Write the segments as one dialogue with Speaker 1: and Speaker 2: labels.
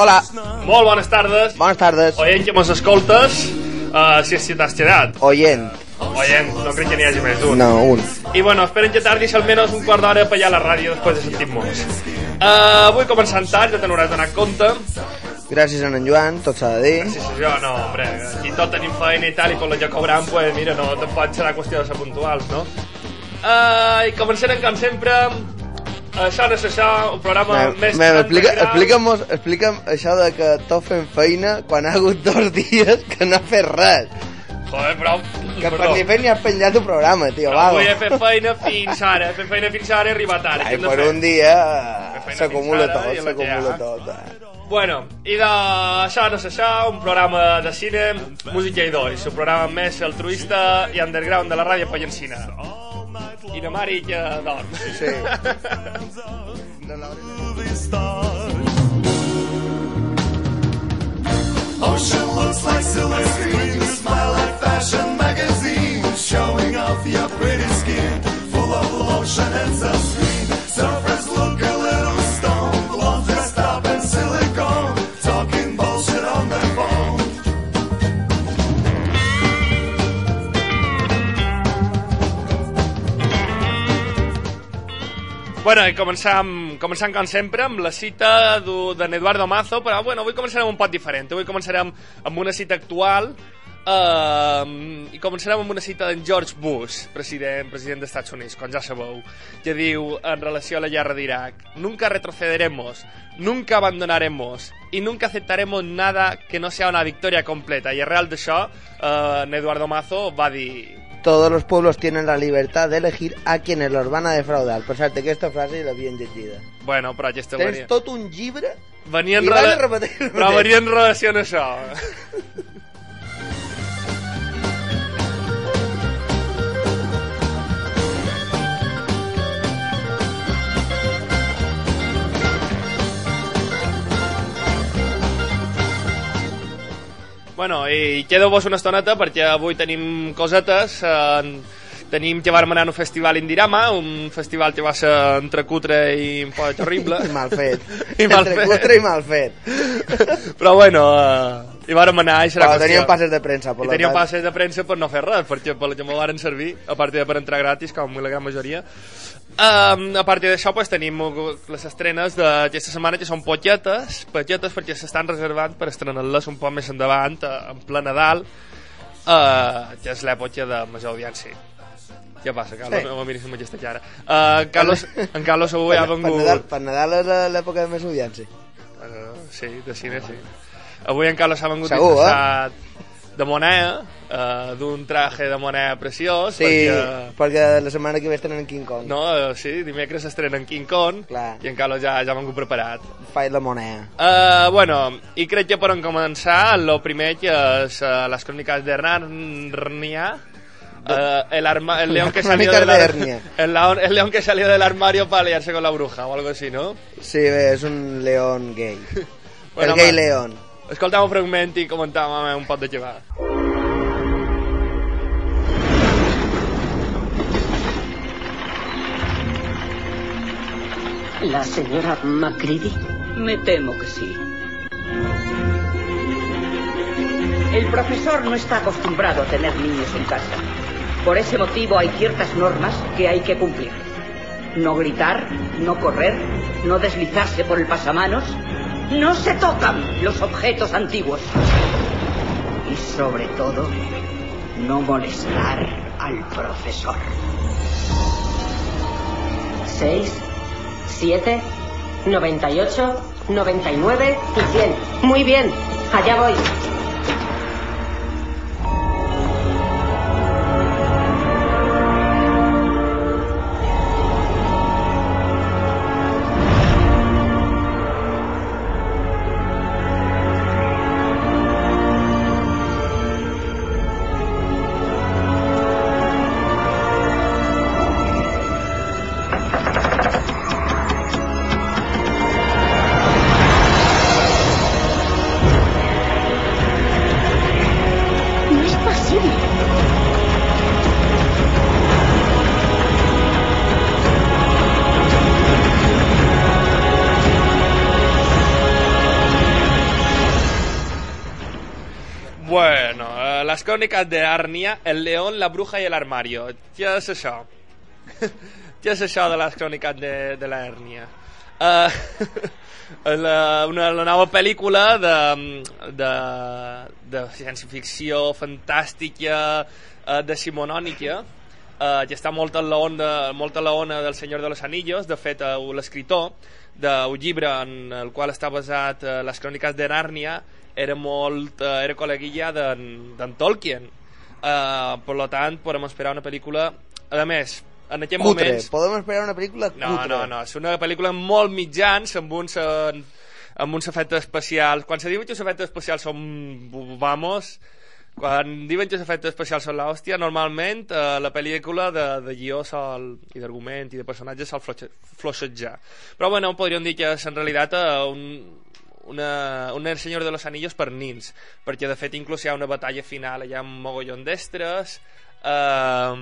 Speaker 1: Hola,
Speaker 2: Molt bones tardes.
Speaker 1: bones tardes.
Speaker 2: Oient que mos escoltes, uh, si, si t'has quedat.
Speaker 1: Oient.
Speaker 2: Oient, no crec que n'hi hagi més d'un.
Speaker 1: No, un.
Speaker 2: I bueno, esperen que tardis almenys un quart d'hora per allà a la ràdio després de sentir-nos. Uh, avui començant tard, ja te n'hauràs donat compte.
Speaker 1: Gràcies a en Joan, tot s'ha de dir.
Speaker 2: Si sí, jo, no, hombre, aquí tot tenim feina i tal, i per la que cobram, pues, mira, no, tampoc serà qüestió de ser puntuals, no? Uh, I començarem, com sempre, això no és això, un programa
Speaker 1: Me-
Speaker 2: més...
Speaker 1: me- Explica, explica'm, explica'm això de que tot fent feina quan ha hagut dos dies que no ha fet res.
Speaker 2: Joder, però...
Speaker 1: Que per ni fet ni has penjat el programa, tio, vago.
Speaker 2: avui he fet feina fins ara, he fet feina fins ara i arribat ara.
Speaker 1: Ai, per
Speaker 2: fer?
Speaker 1: un dia
Speaker 2: Fer
Speaker 1: s'acumula tot, s'acumula tot. eh.
Speaker 2: Bueno, i de això no és això, un programa de cine, música i dolls, un programa més altruista i underground de la ràdio pallencina. I de mare que dorm.
Speaker 1: Sí.
Speaker 3: Ocean looks like screen. You smile like fashion magazines, showing
Speaker 2: Bueno, i començam, començant com sempre amb la cita d'en Eduardo Mazo, però bueno, avui començarem un poc diferent. Avui començarem amb una cita actual uh, i començarem amb una cita d'en George Bush, president, president dels Estats Units, com ja sabeu, que diu en relació a la guerra d'Iraq Nunca retrocederemos, nunca abandonaremos y nunca aceptaremos nada que no sea una victoria completa. I arrel d'això, uh, en Eduardo Mazo va dir
Speaker 1: Todos los pueblos tienen la libertad de elegir a quienes los van a defraudar. Per cert, aquesta frase la bien llegida.
Speaker 2: Bueno, però aquesta
Speaker 1: Tens
Speaker 2: venia...
Speaker 1: tot un llibre
Speaker 2: Venia en
Speaker 1: I
Speaker 2: rela-
Speaker 1: vas a repetir
Speaker 2: Però venia en relació amb això. Bueno, i quedeu-vos una estoneta perquè avui tenim cosetes. Eh, tenim que vam anar a un festival Indirama, un festival que va ser entre cutre i un poc horrible.
Speaker 1: i mal fet.
Speaker 2: I mal
Speaker 1: Entre
Speaker 2: fet.
Speaker 1: cutre i mal fet.
Speaker 2: Però bueno, uh, hi vàrem anar i serà
Speaker 1: Però
Speaker 2: qüestió.
Speaker 1: teníem passes de premsa, per
Speaker 2: I teníem
Speaker 1: tant.
Speaker 2: passes de premsa per no fer res, perquè per que m'ho varen servir, a part de per entrar gratis, com la gran majoria. Um, a part d'això, pues, tenim les estrenes d'aquesta setmana, que són potxetes, potxetes perquè s'estan reservant per estrenar-les un poc més endavant, eh, en ple Nadal, uh, que és l'època de major audiència. Què passa, Carlos?
Speaker 1: Sí.
Speaker 2: No miris amb aquesta cara. Uh, Carlos, en Carlos avui ha
Speaker 1: Per,
Speaker 2: vengut...
Speaker 1: Nadal, per Nadal és l'època de més audiència.
Speaker 2: Uh, sí, de cine, sí. Avui en Carlos ha vengut
Speaker 1: Segur, eh?
Speaker 2: disfressat de moneda, uh, d'un traje de moneda preciós,
Speaker 1: Sí,
Speaker 2: perquè...
Speaker 1: perquè la setmana que ve estan en King Kong.
Speaker 2: No, uh, sí, dimecres s'estrena en King Kong
Speaker 1: Clar.
Speaker 2: i en Carlos ja, ja vengut preparat.
Speaker 1: Faig la moneda.
Speaker 2: Uh, bueno, i crec que per començar, el primer que és uh, les cròniques de Narnia, uh, el, arma, el león que salió de la- el, león, el león que salió del armario para liarse con la bruja o algo así, ¿no?
Speaker 1: Sí, és un león gay.
Speaker 2: Bueno,
Speaker 1: el gay león.
Speaker 2: Escoltàvem un fragment i comentàvem un poc de va.
Speaker 4: ¿La señora Macready?
Speaker 5: Me temo que sí. El profesor no está acostumbrado a tener niños en casa. Por ese motivo hay ciertas normas que hay que cumplir. No gritar, no correr, no deslizarse por el pasamanos. No se tocan los objetos antiguos. Y sobre todo, no molestar al profesor.
Speaker 4: ¿Seis? ¿Siete? ¿98? ¿99? y 100? Muy bien, allá voy.
Speaker 2: Les cròniques de Arnia, el león, la bruja i l'armario. Què és això? Què és això de les cròniques de, de la Hèrnia? Uh, la, una, la nova pel·lícula de, de, de ciència-ficció fantàstica, uh, decimonònica, uh, que està molt en la onda, molt en la ona del Senyor de los Anillos, de fet uh, l'escriptor d'un llibre en el qual està basat uh, les cròniques de Nàrnia era molt, uh, era col·leguilla d'en d'en Tolkien uh, per lo tant podem esperar una pel·lícula a més en aquest
Speaker 1: Cutre.
Speaker 2: moment
Speaker 1: Podem esperar una pel·lícula
Speaker 2: no,
Speaker 1: cutre.
Speaker 2: no, no, és una pel·lícula molt mitjans amb uns, eh, amb uns efectes especials quan se diu que els efectes especials són vamos quan diuen que els efectes especials són l'hòstia normalment eh, la pel·lícula de, de guió sol, i d'argument i de personatges sol floixejar però bueno, podríem dir que és en realitat eh, un, una, un Senyor de los Anillos per nins perquè de fet inclús hi ha una batalla final ha un mogollon d'estres eh,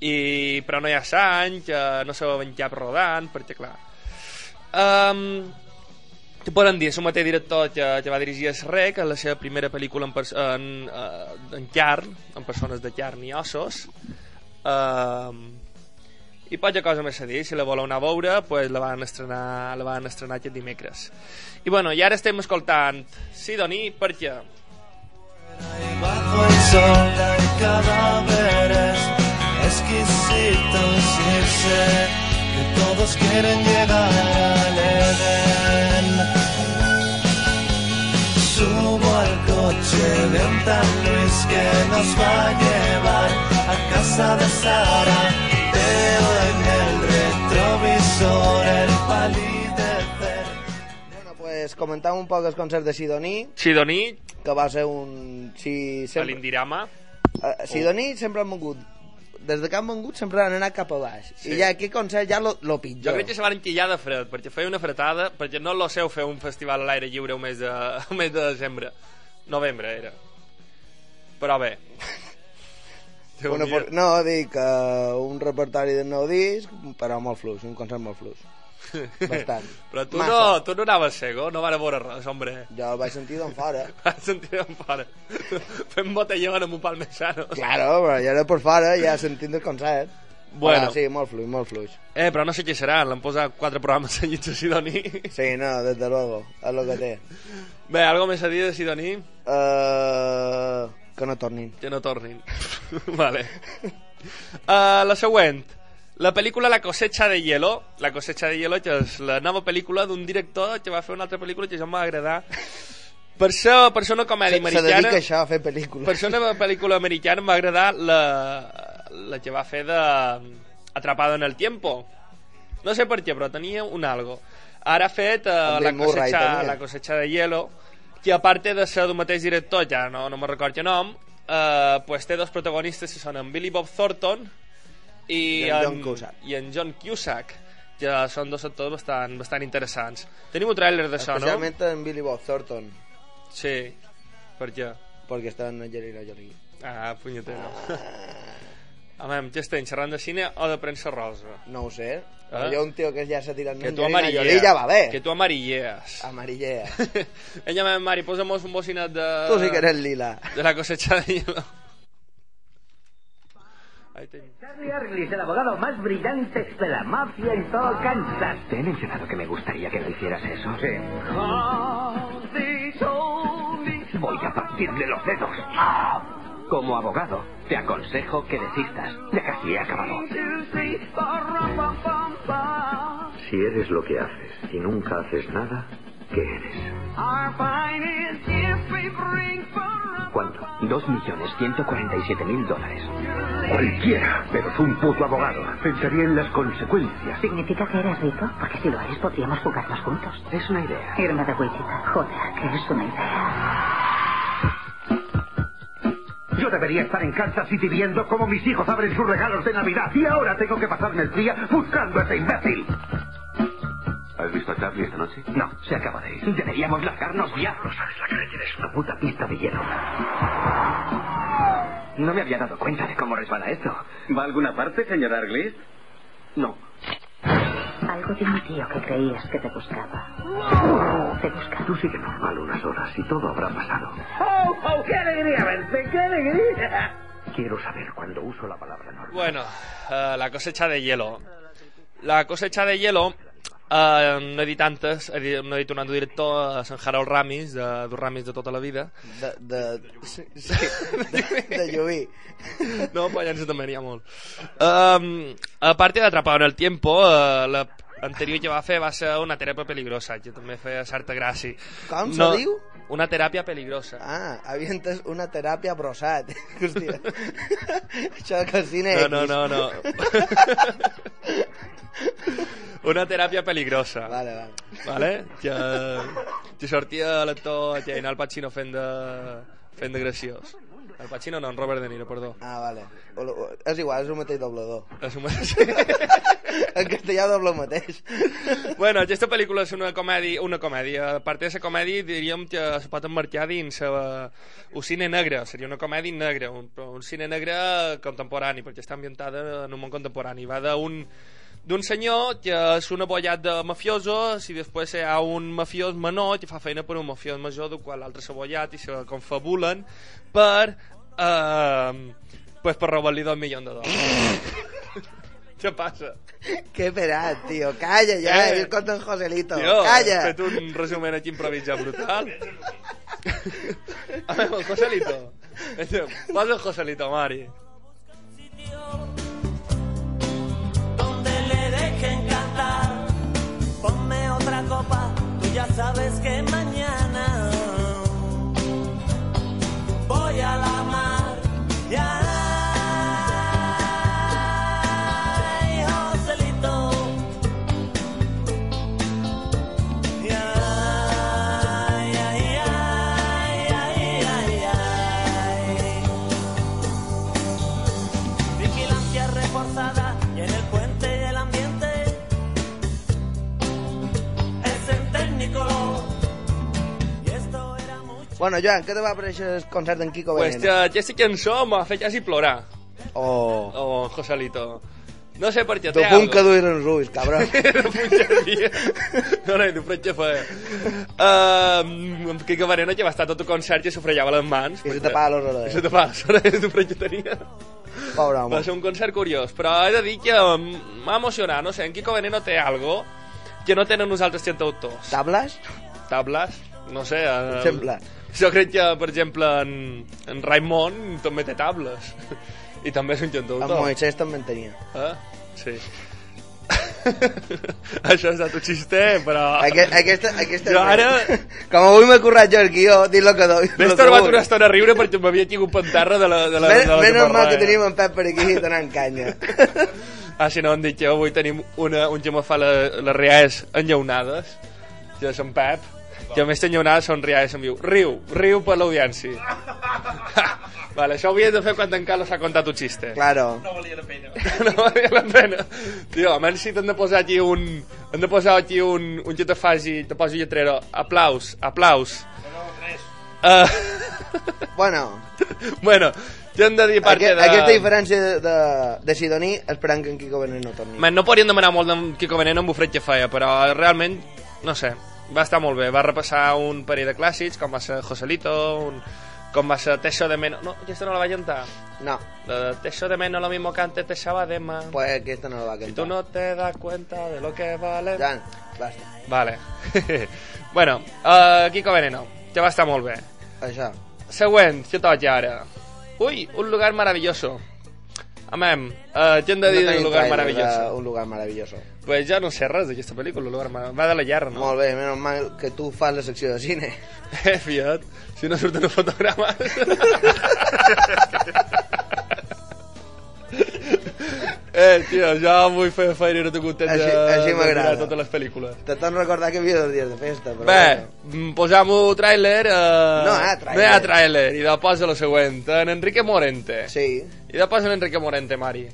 Speaker 2: i, però no hi ha sang que no se va cap rodant perquè clar um, que poden dir, és el mateix director que, que va dirigir es Rec, la seva primera pel·lícula en, en, uh, en carn, en persones de carn i ossos. Um, I poca cosa més a dir, si la voleu anar a veure, pues la van estrenar, la van estrenar aquest dimecres. I bueno, i ara estem escoltant Sidoní perquè...
Speaker 3: Bajo el sol hay cadáveres exquisitos y sé que todos quieren llegar al Edén. Subo al coche de un tal Luis que nos va a llevar a casa de Sara. Veo
Speaker 1: Comentam un poc els concerts de Sidoní,
Speaker 2: Sidoní,
Speaker 1: que va ser un...
Speaker 2: A
Speaker 1: sempre,
Speaker 2: l'Indirama,
Speaker 1: uh, Sidoní sempre han vengut des de que han vengut sempre han anat cap a baix
Speaker 2: Sí.
Speaker 1: i ja aquest concert ja lo, lo
Speaker 2: Jo
Speaker 1: pitjor
Speaker 2: crec que se van enquillar de fred, perquè feia una fretada, perquè no lo seu fer un festival a l'aire lliure un mes de, un mes de desembre. Novembre era. Però bé.
Speaker 1: Una, no, dic uh, un repertori del nou disc però molt fluix, un concert molt fluix bastant
Speaker 2: Però tu
Speaker 1: Massa.
Speaker 2: no, tu no anaves cego, no van a veure res, hombre.
Speaker 1: jo el vaig sentir d'on fora
Speaker 2: Vas sentir en fora. Fem botellón amb un palmesano.
Speaker 1: claro, però ja era per fora ja sentint el concert
Speaker 2: Bueno.
Speaker 1: Però sí, molt fluix, molt fluix
Speaker 2: Eh, però no sé què serà, l'han posat quatre programes seguits a Sidoní.
Speaker 1: sí, no, desde luego, és lo que té
Speaker 2: Bé, algo més a dir de Sidoní?
Speaker 1: uh, que no tornin
Speaker 2: Que no tornin. vale. Uh, la següent. La pel·lícula La cosecha de hielo. La cosecha de hielo, que és la nova pel·lícula d'un director que va fer una altra pel·lícula que ja em va agradar. Per ser, per ser una comèdia
Speaker 1: se, se
Speaker 2: americana...
Speaker 1: dedica a això, a fer pel·lícules
Speaker 2: Per ser una pel·lícula americana em va agradar la, la que va fer de Atrapado en el tiempo. No sé per què, però tenia un algo. Ara ha fet uh, la,
Speaker 1: Murray,
Speaker 2: cosecha,
Speaker 1: també.
Speaker 2: la cosecha de hielo, que a part de ser d'un mateix director, ja no, no me recordo el nom, uh, pues té dos protagonistes que són en Billy Bob Thornton i,
Speaker 1: I en John Cusack.
Speaker 2: i en John Cusack que són dos actors bastant, bastant interessants. Tenim un tràiler d'això, no?
Speaker 1: especialment en Billy Bob Thornton
Speaker 2: Sí. Per què?
Speaker 1: perquè està en Angelina Jolie
Speaker 2: Ah, punyetero. Home, què estem, xerrant de cine o de premsa rosa?
Speaker 1: no ho sé
Speaker 2: Ah.
Speaker 1: hi ha un tio que ja s'ha tirat en
Speaker 2: Que tu amarillees.
Speaker 1: Ja va bé
Speaker 2: Que tu amarillees.
Speaker 1: amarillea
Speaker 2: Ella, Mari, posa'm un bocinat de...
Speaker 1: tu sí que eres lila
Speaker 2: De la cosecha de hielo. Ahí ten-
Speaker 6: Charlie Arlis, el abogado más brillante de la mafia en todo Kansas.
Speaker 7: Te he mencionado que me gustaría que no hicieras eso.
Speaker 6: Sí.
Speaker 7: Voy a partirle los dedos. Como abogado, te aconsejo que desistas. Ya casi he acabado.
Speaker 8: Si eres lo que haces y nunca haces nada, ¿qué eres? ¿Cuánto?
Speaker 7: Dos millones ciento cuarenta y siete mil dólares.
Speaker 8: Cualquiera, pero es un puto abogado. Pensaría en las consecuencias.
Speaker 9: ¿Significa que eres rico? Porque si lo eres, podríamos jugarnos juntos.
Speaker 7: Es una idea.
Speaker 9: Irme de Wichita. Joder, que es una idea.
Speaker 8: Yo debería estar en Kansas City viendo cómo mis hijos abren sus regalos de Navidad y ahora tengo que pasarme el día buscando a ese imbécil. ¿Has visto a Charlie esta noche?
Speaker 7: No, se acaba de ir. Deberíamos largarnos ya.
Speaker 8: No sabes la que tienes una puta pista de hielo.
Speaker 7: No me había dado cuenta de cómo resbala esto.
Speaker 10: ¿Va a alguna parte, señor Arglis?
Speaker 7: No.
Speaker 9: Algo de mi tío que creías que te buscaba. Te buscaba.
Speaker 8: Tú sigue normal unas horas y todo habrá pasado.
Speaker 6: ¡Oh, oh, qué alegría verte! ¡Qué alegría!
Speaker 8: Quiero saber cuando uso la palabra normal.
Speaker 2: Bueno, eh, la cosecha de hielo. La cosecha de hielo, eh, no he dit antes, he dit, no he dit un altre director, eh, Sant Harold Ramis, de, de Ramis de tota la vida.
Speaker 1: De, de, sí, sí, de, de Lluví.
Speaker 2: No, Pallança també n'hi ha molt. Um, a part d'Atrapado en el Tiempo, uh, la anterior que va fer va ser una teràpia peligrosa, que també feia certa gràcia.
Speaker 1: Com se diu?
Speaker 2: Una teràpia peligrosa.
Speaker 1: Ah, havia entès una teràpia brossat. Hòstia. Això que cine
Speaker 2: No, no, no, no. una teràpia peligrosa.
Speaker 1: Vale, vale.
Speaker 2: Vale? Que, que sortia l'actor que Al Pacino fent de, fent de graciós. El Pacino no, en Robert De Niro, perdó.
Speaker 1: Ah, vale. O, o, és igual, és el mateix doblador.
Speaker 2: És un mateix.
Speaker 1: en castellà dobla el mateix.
Speaker 2: bueno, aquesta pel·lícula és una comèdia, una comèdia. A part de la comèdia, diríem que es pot emmarcar dins uh, un cine negre. Seria una comèdia negra, un, un cine negre contemporani, perquè està ambientada en un món contemporani. Va d'un d'un senyor que és un abollat de mafiosos i després hi ha un mafiós menor que fa feina per un mafiós major del qual l'altre s'ha abollat i se confabulen per eh, pues per robar-li dos milions de dòlars què passa?
Speaker 1: Què perat, tio. Calla ja,
Speaker 2: Eh.
Speaker 1: eh? escolta en Joselito.
Speaker 2: Tio,
Speaker 1: Calla.
Speaker 2: He fet un resumen aquí improvisat brutal. A veure, el Joselito. Posa el Joselito, Mari.
Speaker 10: Tú ya sabes que
Speaker 1: Bueno, Joan, què te va aparèixer el concert d'en Kiko
Speaker 2: Pues
Speaker 1: Veneno?
Speaker 2: que aquesta cançó m'ha fet quasi plorar.
Speaker 1: Oh,
Speaker 2: Oh, Joselito. No sé per què
Speaker 1: tu
Speaker 2: té
Speaker 1: punt
Speaker 2: algo.
Speaker 1: que duir els ulls, cabrón.
Speaker 2: Era punxeria. No, no, tu frutge feia. Uh, que Cabareno que va estar tot el concert i s'ofrellava les mans.
Speaker 1: I se tapava les
Speaker 2: I
Speaker 1: orelles.
Speaker 2: se tapava les orelles, tu frutge tenia.
Speaker 1: Pobre
Speaker 2: Va
Speaker 1: home.
Speaker 2: ser un concert curiós, però he de dir que m'ha emocionat, no sé, en Kiko Veneno té algo que no tenen nosaltres cantautors.
Speaker 1: Tables?
Speaker 2: Tables? No sé. Uh,
Speaker 1: exemple.
Speaker 2: Jo crec que, per exemple, en, en Raimon també té tables. I també és un
Speaker 1: En
Speaker 2: cantautor.
Speaker 1: Moisés també en tenia.
Speaker 2: Eh? Sí. Això és de tu xiste, però...
Speaker 1: Aquest, aquesta, aquesta...
Speaker 2: Jo ara...
Speaker 1: Com avui m'he currat jo el guió, dic lo que doy.
Speaker 2: M'he estorbat una estona a riure perquè m'havia tingut pantarra de la... De la,
Speaker 1: Men,
Speaker 2: de la
Speaker 1: menys mal
Speaker 2: taparrada.
Speaker 1: que tenim en Pep per aquí donant canya.
Speaker 2: Ah, si no, em dic que avui tenim una, un que me fa la, les reals enllaunades, que és en Pep, a més enllaunades són reals, em diu, riu, riu per l'audiència. vale, això ho havies de fer quan en Carlos ha contat un xiste.
Speaker 1: Claro.
Speaker 2: no valia la pena. Tio, almenys si t'han de posar aquí un... Hem de posar aquí un, un que te faci, te posi lletrero. Aplaus, aplaus. Uh,
Speaker 1: Bueno,
Speaker 2: bueno, jo hem de dir part
Speaker 1: aquest,
Speaker 2: de...
Speaker 1: aquesta diferència de, de, de Sidoní esperant que en Kiko Veneno torni.
Speaker 2: Man, no podríem demanar molt d'en Kiko Veneno amb bufret que feia, però realment, no sé, va estar molt bé. Va repassar un parell de clàssics, com va ser Joselito, un, com va ser Teso de Menos... No, aquesta no la va cantar.
Speaker 1: No,
Speaker 2: La de Teso de Menos lo mismo que antes te Sabadema.
Speaker 1: pues aquesta no la va
Speaker 2: Si tú
Speaker 1: cantar.
Speaker 2: no te das cuenta de lo que vale...
Speaker 1: Jan, basta.
Speaker 2: Vale. bueno, uh, Kiko Veneno, que va estar molt bé.
Speaker 1: Això.
Speaker 2: Següent, que toca ara. Ui, un lugar maravilloso. Amem, uh, què hem de dir
Speaker 1: no tenim
Speaker 2: lugar maravilloso?
Speaker 1: Un lugar maravilloso.
Speaker 2: Pues ja no sé res d'aquesta pel·lícula, el lugar mar- va de la llar, no?
Speaker 1: Molt bé, menys mal que tu fas la secció de cine.
Speaker 2: Eh, fiat, si no surten els fotogrames. eh, tio, jo vull fer feina i no t'he content
Speaker 1: Així-
Speaker 2: de,
Speaker 1: així
Speaker 2: de totes les pel·lícules.
Speaker 1: Te torno a recordar que havia dos dies de festa, però...
Speaker 2: Bé,
Speaker 1: bueno.
Speaker 2: mm, posam-ho tràiler... Eh...
Speaker 1: No hi ha tràiler.
Speaker 2: No hi ha tràiler, i de posa lo següent, en Enrique Morente.
Speaker 1: Sí,
Speaker 2: I de posa en Enrique Morente, Mari.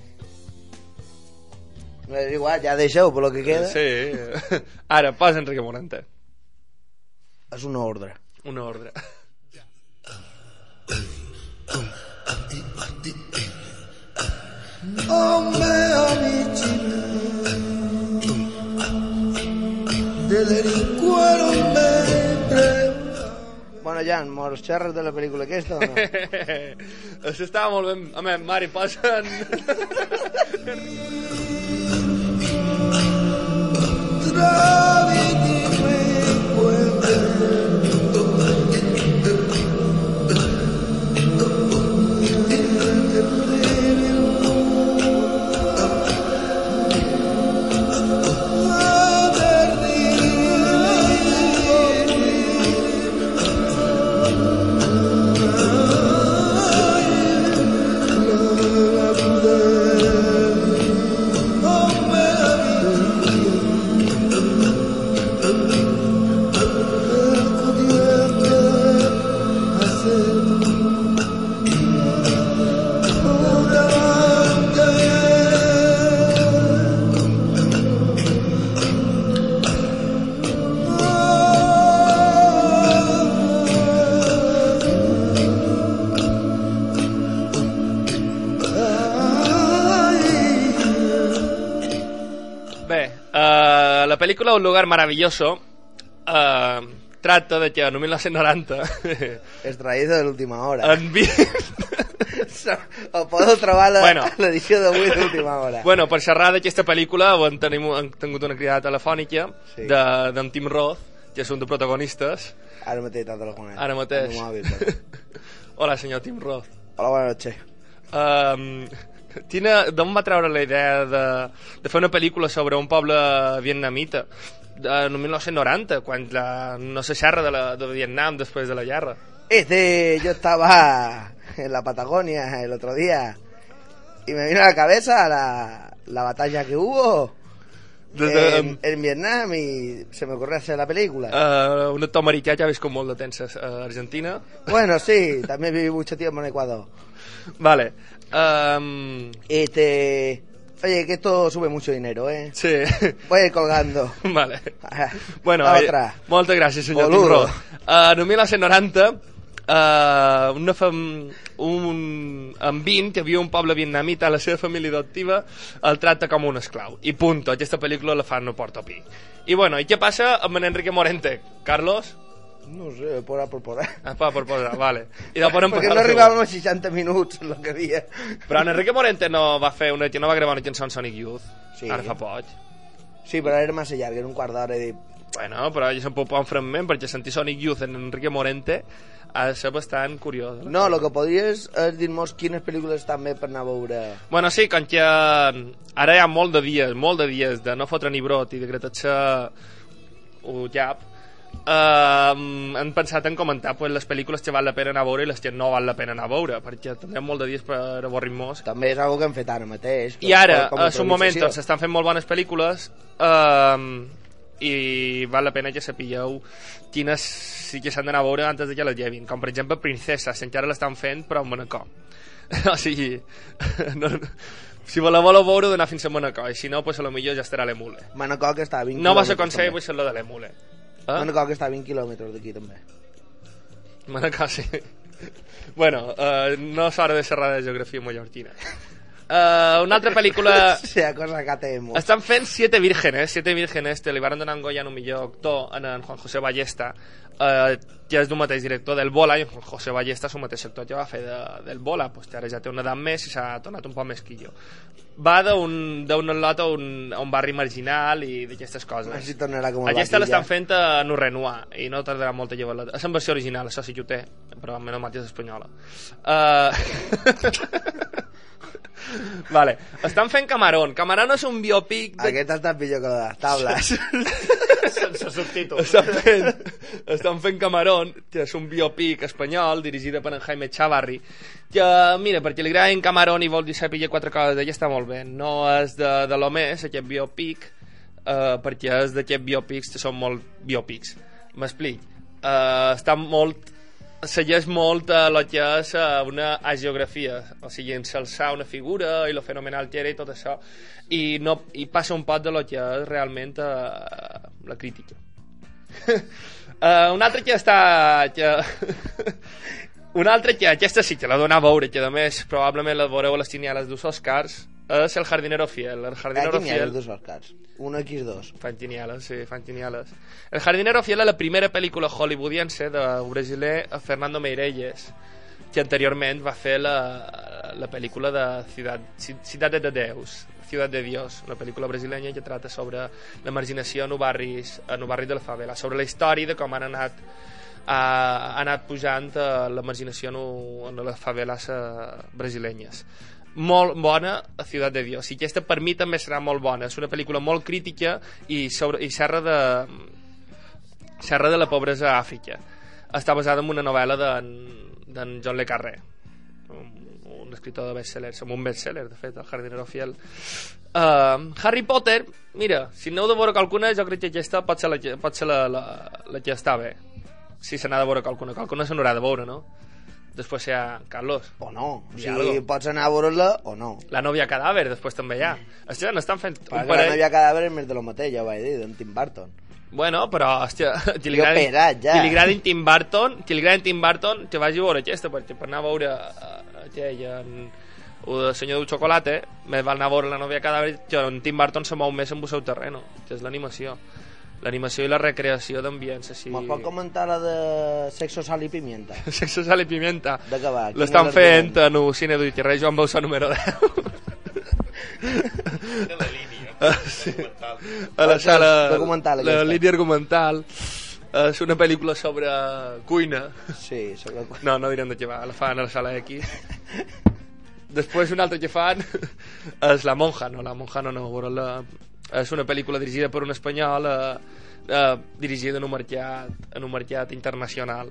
Speaker 1: és igual, ja deixeu per lo que queda.
Speaker 2: Sí. Ara, posa Enrique Morente.
Speaker 1: És una ordre.
Speaker 2: Una ordre.
Speaker 3: Hombre, amici,
Speaker 1: Bueno, Jan, mos xerres de la pel·lícula aquesta o no?
Speaker 2: Això estava molt ben... Home, Mari, posen... Bé, la pel·lícula Un lugar maravilloso eh, tracta de que en 1990
Speaker 1: Extraïda de l'última hora.
Speaker 2: en.
Speaker 1: O podeu trobar la-
Speaker 2: Bueno.
Speaker 1: l'edició d'avui d'última hora.
Speaker 2: bueno, per xerrar d'aquesta pel·lícula hem, tenim, hem tingut una cridada telefònica
Speaker 1: Sí.
Speaker 2: de d'en Tim Roth, que és un dels protagonistes.
Speaker 1: Ara mateix t'ha telefonat.
Speaker 2: Ara mateix.
Speaker 1: Mòbil, però.
Speaker 2: Hola, senyor Tim Roth.
Speaker 1: Hola, bona noche.
Speaker 2: Um, Tina, d'on va treure la idea de, de fer una pel·lícula sobre un poble vietnamita de 1990, quan la, no se xerra de, la, de Vietnam després de la guerra?
Speaker 1: Este, yo estaba en la Patagonia el otro día y me vino a la cabeza la, la batalla que hubo
Speaker 2: Desde,
Speaker 1: en, en Vietnam y se me ocurrió hacer la película.
Speaker 2: Uh, un actor americà ja ves com molt de temps a Argentina.
Speaker 1: Bueno, sí, también viví mucho tiempo en Ecuador.
Speaker 2: Vale. Um,
Speaker 1: Este, oye, que esto sube mucho dinero, ¿eh?
Speaker 2: sí.
Speaker 1: Voy a ir colgando.
Speaker 2: vale. Bueno,
Speaker 1: La
Speaker 2: eh,
Speaker 1: otra.
Speaker 2: moltes gràcies, senyor
Speaker 1: Boludo.
Speaker 2: Tim Roth. Uh, en 1990, uh, una fam... un... en 20 hi havia un poble vietnamita, la seva família adoptiva el tracta com un esclau. I punto, aquesta pel·lícula la fan no porta pi. I bueno, i què passa amb en Enrique Morente? Carlos?
Speaker 1: No sé, por ahí, por por ahí.
Speaker 2: Ah, pa, por posar, vale. I de ponen
Speaker 1: Porque no arribàvem a 60 minuts lo que havia.
Speaker 2: Però en Enrique Morente no va fer una... no va gravar una cançó en Sonic Youth.
Speaker 1: Sí.
Speaker 2: Ara fa poc.
Speaker 1: Sí, però era massa llarg, era un quart d'hora i...
Speaker 2: Bueno, però ja se'n pot posar un fragment perquè sentir Sonic Youth en Enrique Morente ha de ser bastant curiós.
Speaker 1: No, el que podries és dir-nos quines pel·lícules estan bé per anar a veure...
Speaker 2: Bueno, sí, com que ara hi ha molt de dies, molt de dies de no fotre ni brot i de gratar-se un cap, eh, han pensat en comentar pues, les pel·lícules que val la pena anar a veure i les que no val la pena anar a veure, perquè tindrem molt de dies per avorrir-nos.
Speaker 1: També és algo que hem fet ara mateix.
Speaker 2: I ara,
Speaker 1: a
Speaker 2: un moment, s'estan fent molt bones pel·lícules eh, i val la pena que sapigueu quines sí que s'han d'anar a veure antes de que les llevin. Com, per exemple, Princesa, que encara l'estan fent, però a Manacor. o sigui, no, si voleu, voleu veure, d'anar fins a Manacor, i si no, pues, a lo millor ja estarà a l'Emule.
Speaker 1: Manacor està a 20
Speaker 2: No vas aconseguir, pues, ser-lo de l'Emule. Eh?
Speaker 1: Manacor està a 20 quilòmetres d'aquí també.
Speaker 2: Manacor, sí. bueno, eh, no és hora de xerrar de geografia mallorquina. Uh, una altra pel·lícula...
Speaker 1: Sea, cosa que temo.
Speaker 2: Estan fent Siete Vírgenes, Siete Vírgenes, te li van donar en Goya en un millor actor, en, en Juan José Ballesta, eh, que és d'un mateix director del Bola, i José Ballesta és un mateix actor que va fer de, del Bola, pues, que ara ja té una edat més i s'ha tornat un poc més quillo. Va d'un lot a un, a un barri marginal i d'aquestes coses.
Speaker 1: Així tornarà com el
Speaker 2: Aquesta l'estan fent a Nurrenoir i no tardarà molt a llevar-la. És en versió original, això sí que ho té, però menys mal que és espanyola. Uh... vale. Estan fent Camarón. Camarón és un biòpic de...
Speaker 1: Aquest està pitjor que les tables.
Speaker 2: Sense subtítols. Estan fent, estan fent Camarón, que és un biòpic espanyol dirigida per en Jaime Chavarri, que, mira, perquè li agrada en Camarón i vol dir saber quatre coses d'ella està molt bé. No és de, de lo més, aquest biòpic, eh, perquè és d'aquests biòpics que són molt biòpics. M'explic. Eh, està molt segueix molt a lo que és una hagiografia, o sigui, ensalçar una figura i lo fenomenal que era i tot això, i, no, i passa un pot de lo que és realment eh, la crítica. uh, un altre que està... Que... un altre que aquesta sí que la dona a veure, que a més probablement la veureu a les xineles dels Oscars, És El jardinero fiel. El jardinero
Speaker 1: Aquí
Speaker 2: fiel...
Speaker 1: els dos Oscars. Un X2.
Speaker 2: Fantinieles, sí, Fantinieles. El jardinero fiel és la primera pel·lícula hollywoodiense de brasiler Fernando Meirelles, que anteriorment va fer la, la pel·lícula de Ciudad, Ci- Ciudad de Deus, Ciudad de Dios, una pel·lícula brasilenya que trata sobre la marginació en els barris, en els barris de la favela, sobre la història de com han anat ha, ha anat pujant eh, la marginació en, en les faveles eh, brasilenyes molt bona a Ciudad de Dios. I aquesta per mi també serà molt bona. És una pel·lícula molt crítica i, sobre, i xerra de xerra de la pobresa a Àfrica. Està basada en una novel·la d'en John Le Carré un, un escritor de bestsellers amb un bestseller de fet, el jardinero fiel. Uh, Harry Potter mira, si no heu de veure qualcuna jo crec que aquesta pot ser la, pot ser la, la, la que està bé. Si se n'ha de veure qualcuna. Qualcuna se n'haurà de veure, no? Després hi ha Carlos
Speaker 1: O no. O sigui,
Speaker 2: algo.
Speaker 1: pots anar a veure-la o no.
Speaker 2: la nòvia cadàver, després també hi ha. Hòstia, n'estan fent un
Speaker 1: Perquè la
Speaker 2: parell...
Speaker 1: novia cadàver és més de lo mateix, ja ho vaig dir, d'en Tim Burton.
Speaker 2: Bueno, però, hòstia, qui li
Speaker 1: Jo
Speaker 2: agrada,
Speaker 1: perat, ja.
Speaker 2: qui li Tim Burton, qui li agrada en Tim Burton, que vagi a veure aquesta, perquè per anar a veure uh, aquell, en, o el senyor del xocolate, me va anar a veure la novia cadàver, que en Tim Burton se mou més en el seu terreno, que és l'animació. L'animació i la recreació d'ambients, així...
Speaker 1: Me'n pot comentar la de Sexo, Sal i Pimienta?
Speaker 2: Sexo, sal i pimienta.
Speaker 1: De què va?
Speaker 2: L'estan fent en el cine d'Uitirre Joan Bausa número 10.
Speaker 11: De la línia.
Speaker 2: Ah, sí. A la sala...
Speaker 1: Documental,
Speaker 2: La
Speaker 1: aquesta.
Speaker 2: línia argumental. És una pel·lícula sobre cuina.
Speaker 1: Sí, sobre cuina.
Speaker 2: No, no direm de què va, la fan a la sala X. Després un altre que fan és La Monja, no, La Monja no, no, la... és una pel·lícula dirigida per un espanyol eh, eh, dirigida en un mercat, en un mercat internacional.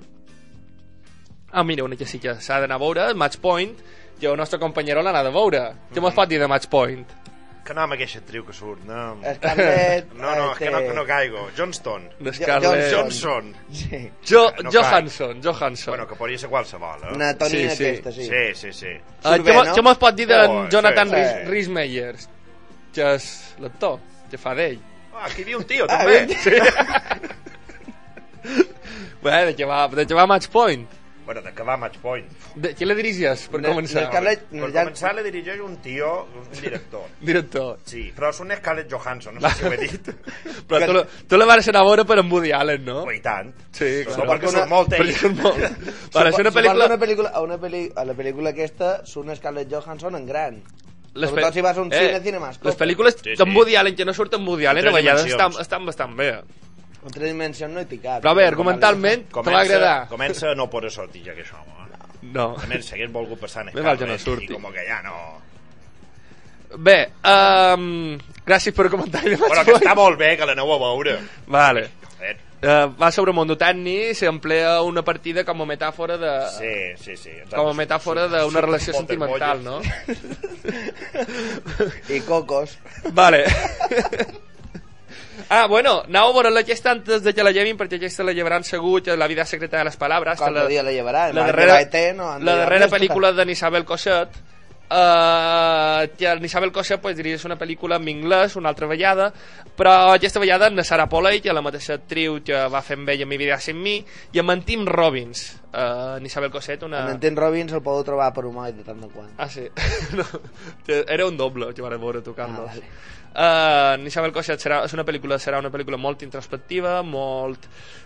Speaker 2: Ah, mira, una que sí que s'ha d'anar a veure, Match Point, que el nostre companyero l'ha anat a veure. Què mos pot dir de Match Point?
Speaker 11: Que nom aquesta actriu que surt, no?
Speaker 1: Scarlett,
Speaker 11: No, no, és que no,
Speaker 1: este-
Speaker 11: no caigo. Johnston.
Speaker 2: Scarlett-
Speaker 11: Johnson.
Speaker 1: Sí.
Speaker 2: Jo,
Speaker 11: No
Speaker 2: Johansson, Johansson.
Speaker 11: Bueno, que podria ser qualsevol, eh?
Speaker 1: Una tonina
Speaker 2: Sí, sí.
Speaker 1: aquesta, sí.
Speaker 11: Sí, sí, sí.
Speaker 2: Uh,
Speaker 1: Surt
Speaker 2: què,
Speaker 1: no?
Speaker 2: què mos pot dir de
Speaker 11: Oh,
Speaker 2: Jonathan
Speaker 11: sí, sí.
Speaker 2: Rhys Meyers? Que és l'actor, que fa d'ell.
Speaker 11: Ah, aquí hi havia un tio,
Speaker 1: Ah,
Speaker 11: també.
Speaker 2: Sí. Bé, de què va, de què va Match Point?
Speaker 11: Bueno, de que va Match Point.
Speaker 2: De, qui la dirigies, per
Speaker 1: No-
Speaker 2: començar?
Speaker 1: no, Scarlett-
Speaker 11: Per
Speaker 1: ja-
Speaker 11: començar, le dirigeix un tio, un director.
Speaker 2: Director.
Speaker 11: Sí, però és un Scarlett Johansson, no sé si ho he dit.
Speaker 2: Però tu, la- tu la vas anar a veure per en Woody Allen, no?
Speaker 11: Oh, i tant.
Speaker 2: Sí,
Speaker 11: Però
Speaker 2: clar.
Speaker 11: perquè surt molt ell.
Speaker 2: Surt molt. Vale, és una pel·lícula...
Speaker 1: Una pel·lícula, a, una pel·li, a la pel·lícula aquesta surt Scarlett Johansson en gran.
Speaker 2: Les
Speaker 1: Sobretot si vas a un
Speaker 2: eh,
Speaker 1: cine cinemascope.
Speaker 2: Les pel·lícules
Speaker 11: Sí, sí.
Speaker 2: d'en Woody Allen que no surten Woody Allen
Speaker 11: En
Speaker 2: a vegades estan, estan bastant bé.
Speaker 1: En tres dimensions no hi té cap.
Speaker 2: Però a veure, argumentalment, te va agradar?
Speaker 11: Comença no poder sortir ja que això, home.
Speaker 2: No.
Speaker 11: A més, si hagués volgut passar en
Speaker 2: que no surti.
Speaker 11: i com que ja no...
Speaker 2: Bé, um, gràcies per el comentari de Match
Speaker 11: Bueno, que està molt bé, que l'aneu a veure.
Speaker 2: Vale. Uh, va sobre Mondotecni, s'emplea una partida com a metàfora de...
Speaker 11: Sí, sí, sí. Exacte.
Speaker 2: Com a metàfora d'una relació sentimental, no?
Speaker 1: I cocos.
Speaker 2: Vale. Ah, bueno, anau a veure aquesta antes de que la llevin, perquè aquesta la llevaran segur, que la vida secreta de les palabras. que
Speaker 1: Qualque dia la llevaran.
Speaker 2: La
Speaker 1: Van
Speaker 2: darrera, la darrera pel·lícula d'en Isabel Coixet, Uh, Isabel Coixet pues, dirigeix una pel·lícula en anglès una altra vegada però aquesta vegada en Sarah Polley que la mateixa actriu que va fer amb ella Mi vida sin mi i amb en Tim Robbins uh, en Isabel Coixet una...
Speaker 1: En Tim Robbins el podeu trobar per humà de tant en quant.
Speaker 2: Ah, sí. no, era un doble que van veure tu, Carlos.
Speaker 1: Ah, vale.
Speaker 2: Uh, en Isabel Coixet serà, és una pel·lícula, serà una pel·lícula molt introspectiva, molt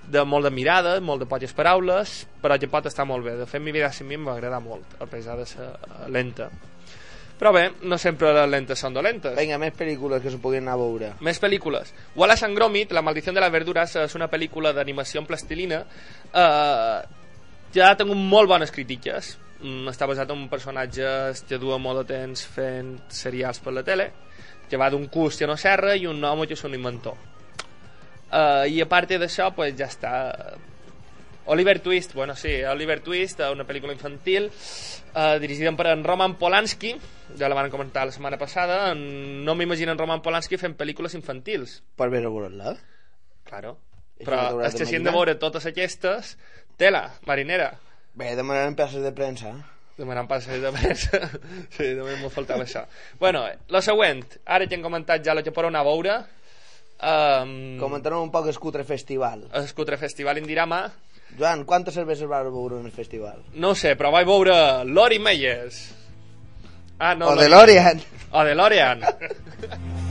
Speaker 2: de, molt de mirada, molt de poques paraules, però que pot estar molt bé. De fet, Mi vida sin mi em va agradar molt, a pesar de ser eh, lenta. Però bé, no sempre les lentes són dolentes.
Speaker 1: Vinga, més pel·lícules que s'ho puguin anar a veure.
Speaker 2: Més pel·lícules. Wallace and Gromit, La maldició de les verdures, és una pel·lícula d'animació en plastilina. Eh, ja ha tingut molt bones crítiques. Mm, està basat en un personatge que du molt de temps fent serials per la tele, que va d'un cus que no serra i un home que és un inventor. Uh, I a part d'això, pues, ja està. Oliver Twist, bueno, sí, Oliver Twist, eh, una pel·lícula infantil uh, dirigida per en Roman Polanski, ja la van comentar la setmana passada, no m'imagino en Roman Polanski fent pel·lícules infantils.
Speaker 1: Per veure veure-la.
Speaker 2: Claro.
Speaker 1: Això
Speaker 2: Però és que si hem de veure totes aquestes, tela, marinera.
Speaker 1: Bé, demanarem peces de premsa.
Speaker 2: Demanant passes de pressa. sí, també m'ho faltava això. Bueno, la següent. Ara que hem comentat ja la que podeu anar a veure. Um,
Speaker 1: Comentarem un poc el Cutre Festival.
Speaker 2: el Cutre Festival Indirama.
Speaker 1: Joan, quantes cerveses vas beure en el festival?
Speaker 2: No sé, però vaig veure Lori Meyers. Ah, no,
Speaker 1: o
Speaker 2: la-
Speaker 1: DeLorean.
Speaker 2: O. En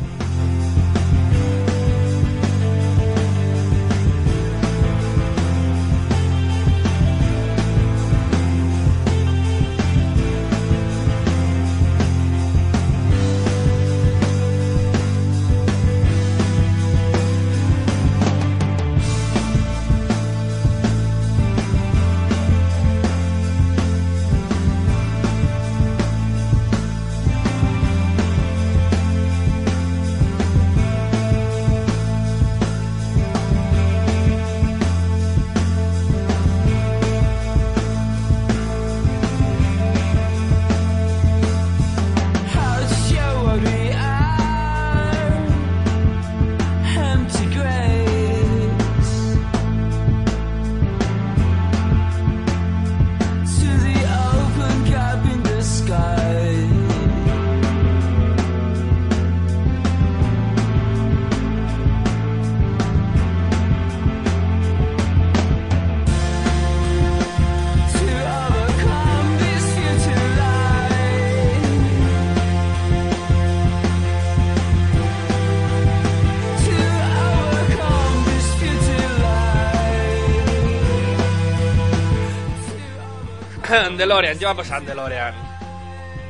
Speaker 2: DeLorean, què va passar en DeLorean?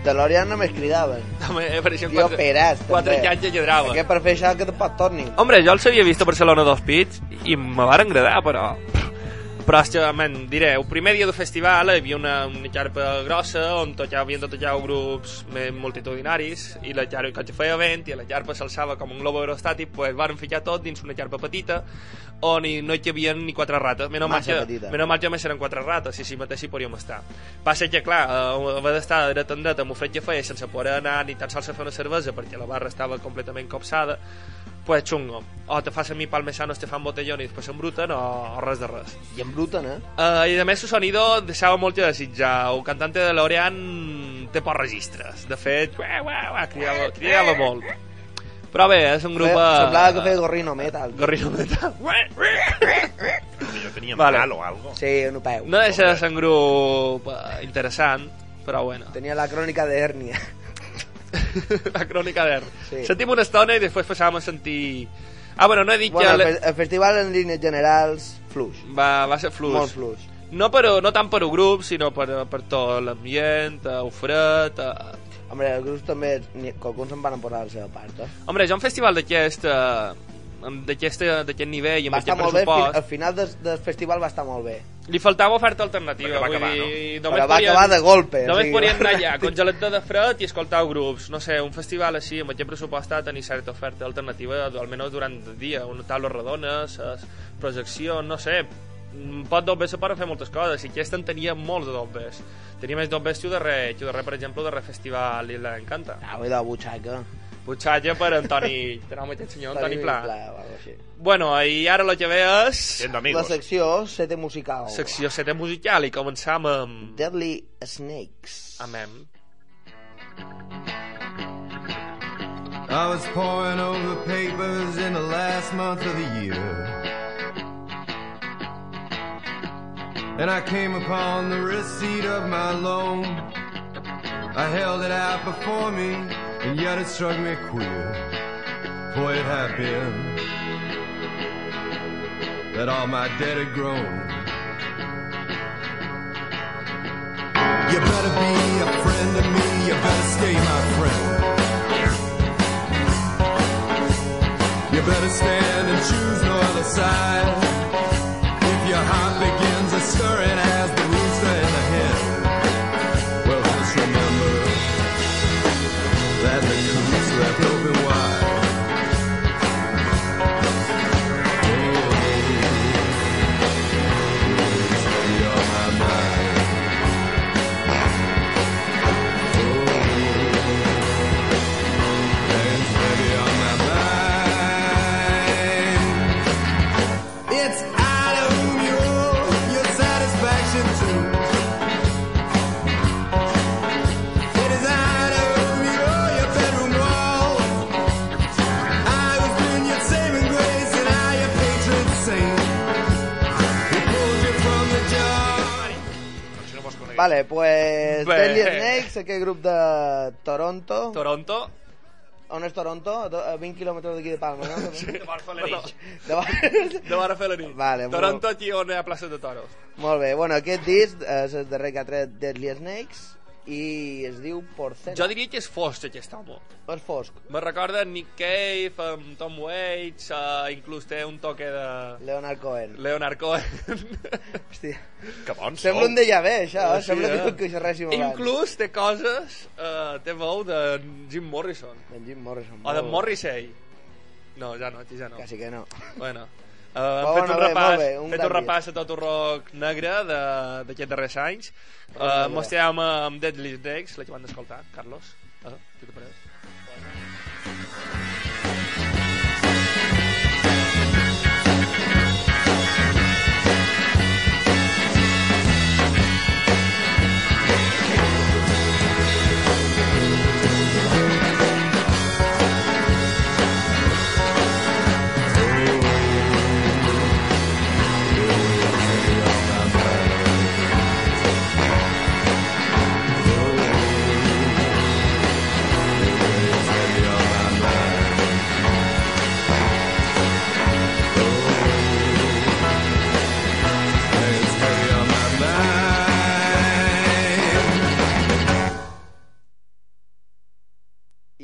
Speaker 1: DeLorean només cridaven.
Speaker 2: Home, apareixen
Speaker 1: Jo
Speaker 2: quatre,
Speaker 1: peres,
Speaker 2: quatre
Speaker 1: també.
Speaker 2: llanges lledraven.
Speaker 1: Que per fer això que tampoc tornin.
Speaker 2: Hombre, jo els havia vist a Barcelona dos pits i me van agradar, però... Però, man, diré, el primer dia del festival hi havia una, una xarpa grossa on tocava, havien de tocar grups multitudinaris i la xarpa que feia vent i la xarpa s'alçava com un globo aerostàtic, pues van ficar tot dins una xarpa petita on hi, no hi havia ni quatre rates. Menys mal, que, menys mal que més eren quatre rates, i si mateix hi podíem estar. Passa que, clar, eh, haver d'estar de dret en dret amb el fred que feia sense poder anar ni tan sols a fer una cervesa perquè la barra estava completament copsada, pues xungo. O te fas a mi palmesanos, te fan botellón i després s'embruten o, o res de res.
Speaker 1: I embruten, eh?
Speaker 2: Uh, I a més su sonido deixava molt que desitjar. El cantante de L'Orean té pocs registres. De fet, uah, uah, uah, cridava, cridava molt. Però bé, és un grup...
Speaker 1: Feia-
Speaker 2: eh,
Speaker 1: Semblava que feia gorrino metal.
Speaker 2: Gorrino metal.
Speaker 11: Jo tenia
Speaker 2: Vale.
Speaker 11: mal o algo.
Speaker 1: Sí, un peu.
Speaker 2: No deixa de ser un grup eh, interessant, però bueno.
Speaker 1: Tenia la crònica de
Speaker 2: la crònica d'Er.
Speaker 1: Sí.
Speaker 2: Sentim una estona i després passàvem a sentir... Ah, bueno, no he dit
Speaker 1: Bueno,
Speaker 2: que...
Speaker 1: el, festival en línies generals, fluix.
Speaker 2: Va, va ser fluix.
Speaker 1: Molt fluix.
Speaker 2: No, però, no tant per un grup, sinó per, per tot l'ambient, el fred... Eh...
Speaker 1: Hombre, els grups també, alguns en van posar la seva part, eh?
Speaker 2: Hombre, jo un festival d'aquest eh, d'aquest d'aquest nivell i amb
Speaker 1: Va estar
Speaker 2: aquest
Speaker 1: molt bé, al
Speaker 2: pressupost.
Speaker 1: fin- al final del, del festival va estar molt bé.
Speaker 2: li faltava oferta alternativa
Speaker 11: va
Speaker 2: vull
Speaker 11: acabar,
Speaker 2: dir,
Speaker 1: Però va acabar de golpe, o
Speaker 2: només
Speaker 1: sigui,
Speaker 2: podien anar allà congelat de fred i escoltar grups. No sé, un festival així amb aquest pressupost ha de tenir certa oferta alternativa almenys durant el dia, una taula rodona ses projeccions, no sé. Un pot dobbers se poden fer moltes coses i aquest en tenia molts de dobbers tenia més dobbers que el darrer, que el darrer per exemple el darrer festival i l'encanta.
Speaker 1: Ah, vull de butxaca.
Speaker 2: Butxatge per Antoni tenau aquest senyor Antoni Pla
Speaker 1: Pla o algo així.
Speaker 2: Bueno, i ara el que ve és...
Speaker 1: La secció sete musical.
Speaker 2: Secció 7 musical i començam amb...
Speaker 1: Deadly Snakes.
Speaker 2: Amem.
Speaker 3: I was poring over papers in the last month of the year. And I came upon the receipt of my loan. I held it out before me, and yet it struck me queer. For it had been that all my debt had grown. You better be a friend to me, you better stay my friend. You better stand and choose no other side. If your heart begins a stirring
Speaker 1: Vale, pues
Speaker 2: Bé.
Speaker 1: Deadly Snakes, aquest grup de Toronto.
Speaker 2: Toronto.
Speaker 1: On és Toronto? A do- a 20 quilòmetres d'aquí de Palma, no?
Speaker 2: Sí,
Speaker 11: De Barcelona.
Speaker 1: De Bar-
Speaker 2: De nit.
Speaker 1: Vale, molt-
Speaker 2: Toronto, aquí on hi ha plaça de toros.
Speaker 1: Molt bé, bueno, aquest disc és el darrer que ha tret Deadly Snakes i es diu Porcena.
Speaker 2: Jo diria que és fosc, aquest home.
Speaker 1: És fosc.
Speaker 2: Me recorda Nick Cave, amb Tom Waits, uh, inclús té un toque de...
Speaker 1: Leonard Cohen.
Speaker 2: Leonard Cohen.
Speaker 1: Hòstia.
Speaker 11: Que
Speaker 1: Sembla
Speaker 11: sou.
Speaker 1: un déjà vu, això?
Speaker 2: Sí,
Speaker 1: Sembla
Speaker 2: eh?
Speaker 1: que, que xerréssim abans.
Speaker 2: Inclús té coses, uh, té veu de Jim Morrison.
Speaker 1: En Jim Morrison.
Speaker 2: O de Morrissey. No, ja no, aquí ja no.
Speaker 1: Quasi que no.
Speaker 2: Bueno, uh, hem fet un
Speaker 1: bé,
Speaker 2: repàs,
Speaker 1: bé, un
Speaker 2: fet un repàs a tot el rock negre d'aquests darrers anys. Uh,
Speaker 1: negre.
Speaker 2: mos estem amb Deadly Snakes, la que van d'escoltar, Carlos. Uh, què te pareix?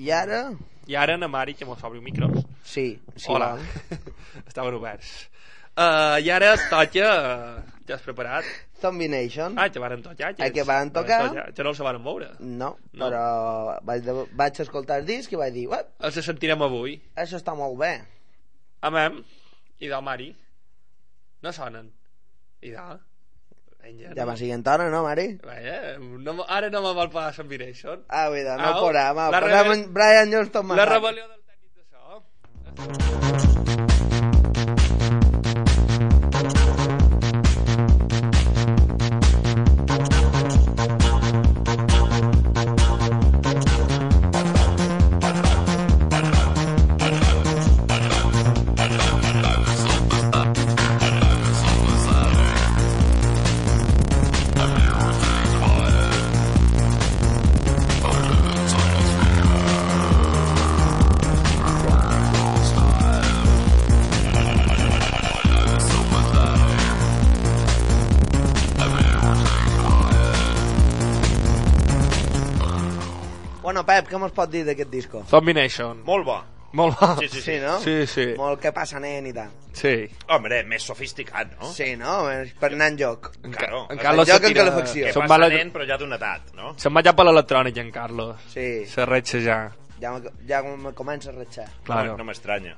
Speaker 1: I ara...
Speaker 2: I ara na Mari, que mos obri micros.
Speaker 1: Sí, sí.
Speaker 2: Hola. Estaven oberts. Uh, I ara toca... Ja has preparat?
Speaker 1: Zombie Nation.
Speaker 2: Ah, que varen tocar.
Speaker 1: Eh, que varen tocar.
Speaker 2: Ja no els varen veure.
Speaker 1: No,
Speaker 2: No.
Speaker 1: però vaig, de, vaig escoltar el disc i vaig dir, uep,
Speaker 2: Els sentirem avui.
Speaker 1: això està molt bé.
Speaker 2: Amem. I del Mari. No sonen. I de... Vinga,
Speaker 1: Ja va siguent hora, no, Mari?
Speaker 2: Vaja, no, ara no me vol pagar Combination.
Speaker 1: Ah, vull dir, no
Speaker 2: Au, la rebel-
Speaker 1: en Brian Johnston
Speaker 2: La
Speaker 1: Manhattan.
Speaker 2: rebel·lió del tècnic de so.
Speaker 1: Mos pot dir d'aquest disco?
Speaker 2: Combination.
Speaker 11: Molt bo.
Speaker 2: Molt bo.
Speaker 11: Sí, sí, sí.
Speaker 1: Sí, no?
Speaker 2: Sí, sí.
Speaker 1: Molt que passa, nen, i tal.
Speaker 2: Sí.
Speaker 11: Hombre, més sofisticat, no?
Speaker 1: Sí, no? És Per anar en joc.
Speaker 11: Claro.
Speaker 2: En
Speaker 11: En
Speaker 2: Carlos
Speaker 1: joc en calefacció.
Speaker 11: Que passa nen, però ja d'una edat, no?
Speaker 2: Se'n va ja per l'electrònic, en Carlos.
Speaker 1: Sí,
Speaker 2: Se retxa ja.
Speaker 1: ja, me- ja me comença a ratxar
Speaker 2: Claro.
Speaker 11: No, no m'estranya.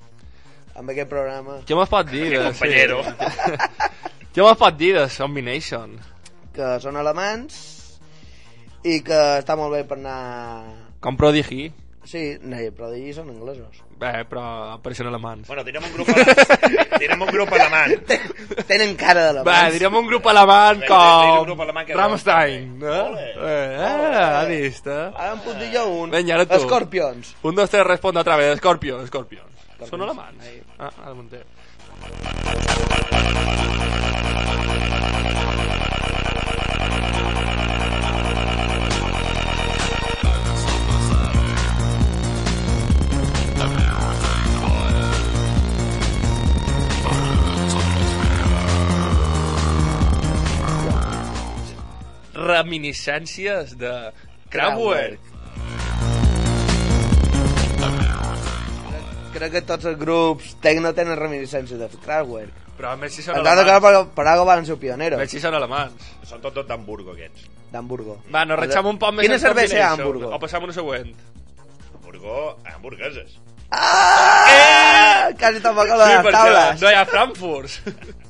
Speaker 1: amb aquest programa.
Speaker 2: Què mos pot dir?
Speaker 11: Compañero.
Speaker 2: Què mos pot dir de Combination?
Speaker 1: Que són alemans i que està molt bé per anar...
Speaker 2: Com Prodigy?
Speaker 1: Sí, no, d'allí són anglesos.
Speaker 2: Bé, però apareixen alemans.
Speaker 11: Bueno, direm un grup, ale... direm un grup alemany.
Speaker 1: Tenen cara
Speaker 2: Bé,
Speaker 1: d'alemans.
Speaker 2: direm un grup alemany
Speaker 11: Bé, direm un
Speaker 2: com...
Speaker 11: grup alemany que
Speaker 2: Rammstein, no?
Speaker 11: Ole.
Speaker 2: Eh, eh, ha vist, eh?
Speaker 1: Ara em puc dir jo un.
Speaker 2: Vinga, ara tu.
Speaker 1: Scorpions.
Speaker 2: Un, dos, tres, responde otra vez. Scorpion, Scorpion. Són alemans. Ah, ara m'ho Reminiscències de Kraftwerk.
Speaker 1: Crec que tots els grups tecno tenen reminiscències de Kraftwerk.
Speaker 2: Però a més si són alemans.
Speaker 1: per, per algo van ser pioneros.
Speaker 2: A més si són alemans.
Speaker 11: Són tots tots d'Hamburgo, aquests.
Speaker 1: D'Hamburgo.
Speaker 2: Va, nos ratxam un poc més
Speaker 1: Quina cervesa hi ha a. Hamburgo?
Speaker 2: O passam a una següent.
Speaker 11: Hamburgo, hamburgueses.
Speaker 1: Ah! Quasi te'n va colar les
Speaker 2: perquè
Speaker 1: taules.
Speaker 2: no hi ha Frankfurt.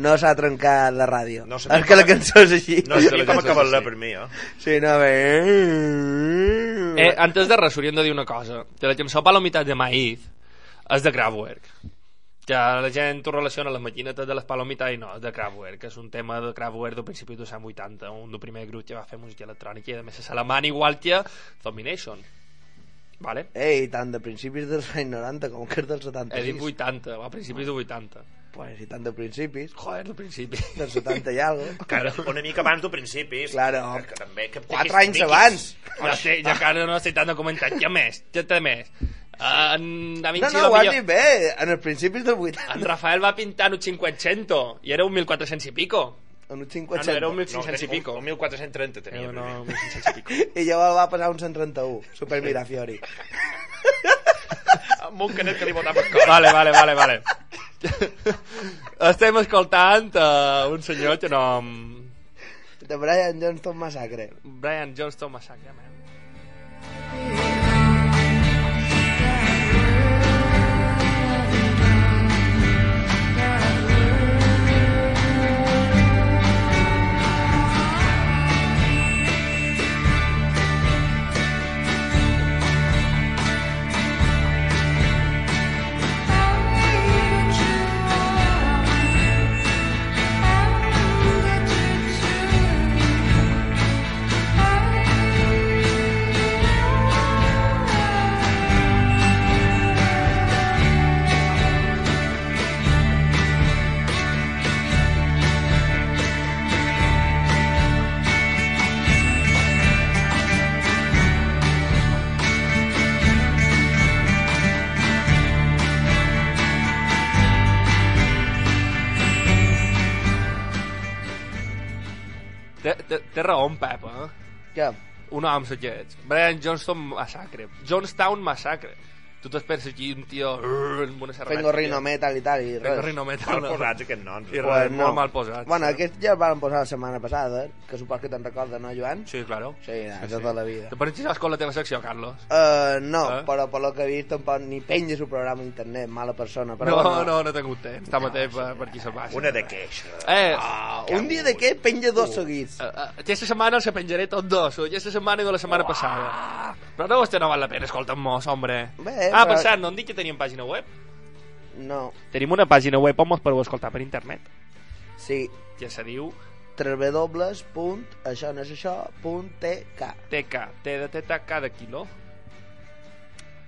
Speaker 1: No, s'ha trencat la ràdio.
Speaker 11: No
Speaker 1: és que la cançó és així.
Speaker 11: No sabia com acabar-la per mi, eh?
Speaker 1: Sí, no, bé...
Speaker 2: Eh, antes de res, hauríem de dir una cosa. Que la cançó Palomitas de Maíz és de Kraftwerk. Que la gent ho relaciona les maquinetes de les palomitas i no, és de Kraftwerk, que és un tema de Kraftwerk del principi dels anys 80, un del primer grup que va fer música electrònica i a més és alemany igual que Domination. Vale?
Speaker 1: Ei, tant de principis dels anys 90 com que és dels 76.
Speaker 2: He dit 80, va, a principis de 80.
Speaker 1: Pues, i tant de principis.
Speaker 2: Joder, el principi.
Speaker 1: Dels 70 i algo.
Speaker 11: Claro, una mica abans del principi.
Speaker 1: Claro.
Speaker 11: Que, també, que,
Speaker 1: Quatre
Speaker 11: que-
Speaker 1: anys
Speaker 11: miquis.
Speaker 1: abans.
Speaker 2: Ja sé, ja que no estic tan documentat. Què més? Què té més? En Da
Speaker 1: No,
Speaker 2: Vinci
Speaker 1: no,
Speaker 2: lo
Speaker 1: ho has
Speaker 2: millor-
Speaker 1: dit bé, en els principis del 80.
Speaker 2: En Rafael va pintar en un 500 i era un 1400 i pico.
Speaker 1: En un
Speaker 2: Ah,
Speaker 1: 500.
Speaker 2: no, era un 1500 i
Speaker 11: un-
Speaker 2: pico.
Speaker 11: Un 1430 tenia.
Speaker 2: Eh, no,
Speaker 11: primer.
Speaker 2: un 1500 i pico.
Speaker 1: I llavors va passar un 131, Super Mirafiori.
Speaker 11: Amb un canet que li botava el cor.
Speaker 2: Vale, vale, vale, vale. Estem escoltant uh, un senyor que no...
Speaker 1: De Brian Johnston Massacre.
Speaker 2: Brian Johnston Massacre, man. Té, té, té raó en Pep, eh?
Speaker 1: Què?
Speaker 2: Un home d'aquests. Brian Johnston Massacre. Johnstown Massacre. Tu t'esperes aquí un tio uh, amb una cervesa.
Speaker 1: Fengo Rino Metal i tal, i res.
Speaker 2: Fengo Rino Metal.
Speaker 11: Mal posats aquests noms.
Speaker 2: I
Speaker 11: eh?
Speaker 2: res, molt mal posats.
Speaker 1: Bueno,
Speaker 2: eh?
Speaker 1: aquest ja el van posar la setmana passada, que supos que te'n recordes, no, Joan?
Speaker 2: Sí, claro.
Speaker 1: Sí, de tota la vida.
Speaker 2: Te pones xisas con la teva secció, Carlos?
Speaker 1: Uh, no,
Speaker 2: Eh?
Speaker 1: però per lo que he vist tampoc ni penja su programa a internet, mala persona. Però
Speaker 2: No,
Speaker 1: bueno.
Speaker 2: no, no he tingut temps. Està mateix per, per aquí se'l passa.
Speaker 11: Una de queixa.
Speaker 2: Eh,
Speaker 1: Ah, un dia de què penja dos seguits.
Speaker 2: uh, uh, aquesta setmana els penjaré tots dos. Aquesta setmana i de la setmana passada. Però no, este no val la pena, escolta'm, mos, hombre.
Speaker 1: Bé,
Speaker 2: ah,
Speaker 1: però-
Speaker 2: per cert, no em dic que teníem pàgina web?
Speaker 1: No,
Speaker 2: Tenim una pàgina web on mos podeu escoltar per internet.
Speaker 1: sí,
Speaker 2: Que se diu
Speaker 1: www.aixonosaixò.tk
Speaker 2: TK, T de teta, K de quilo.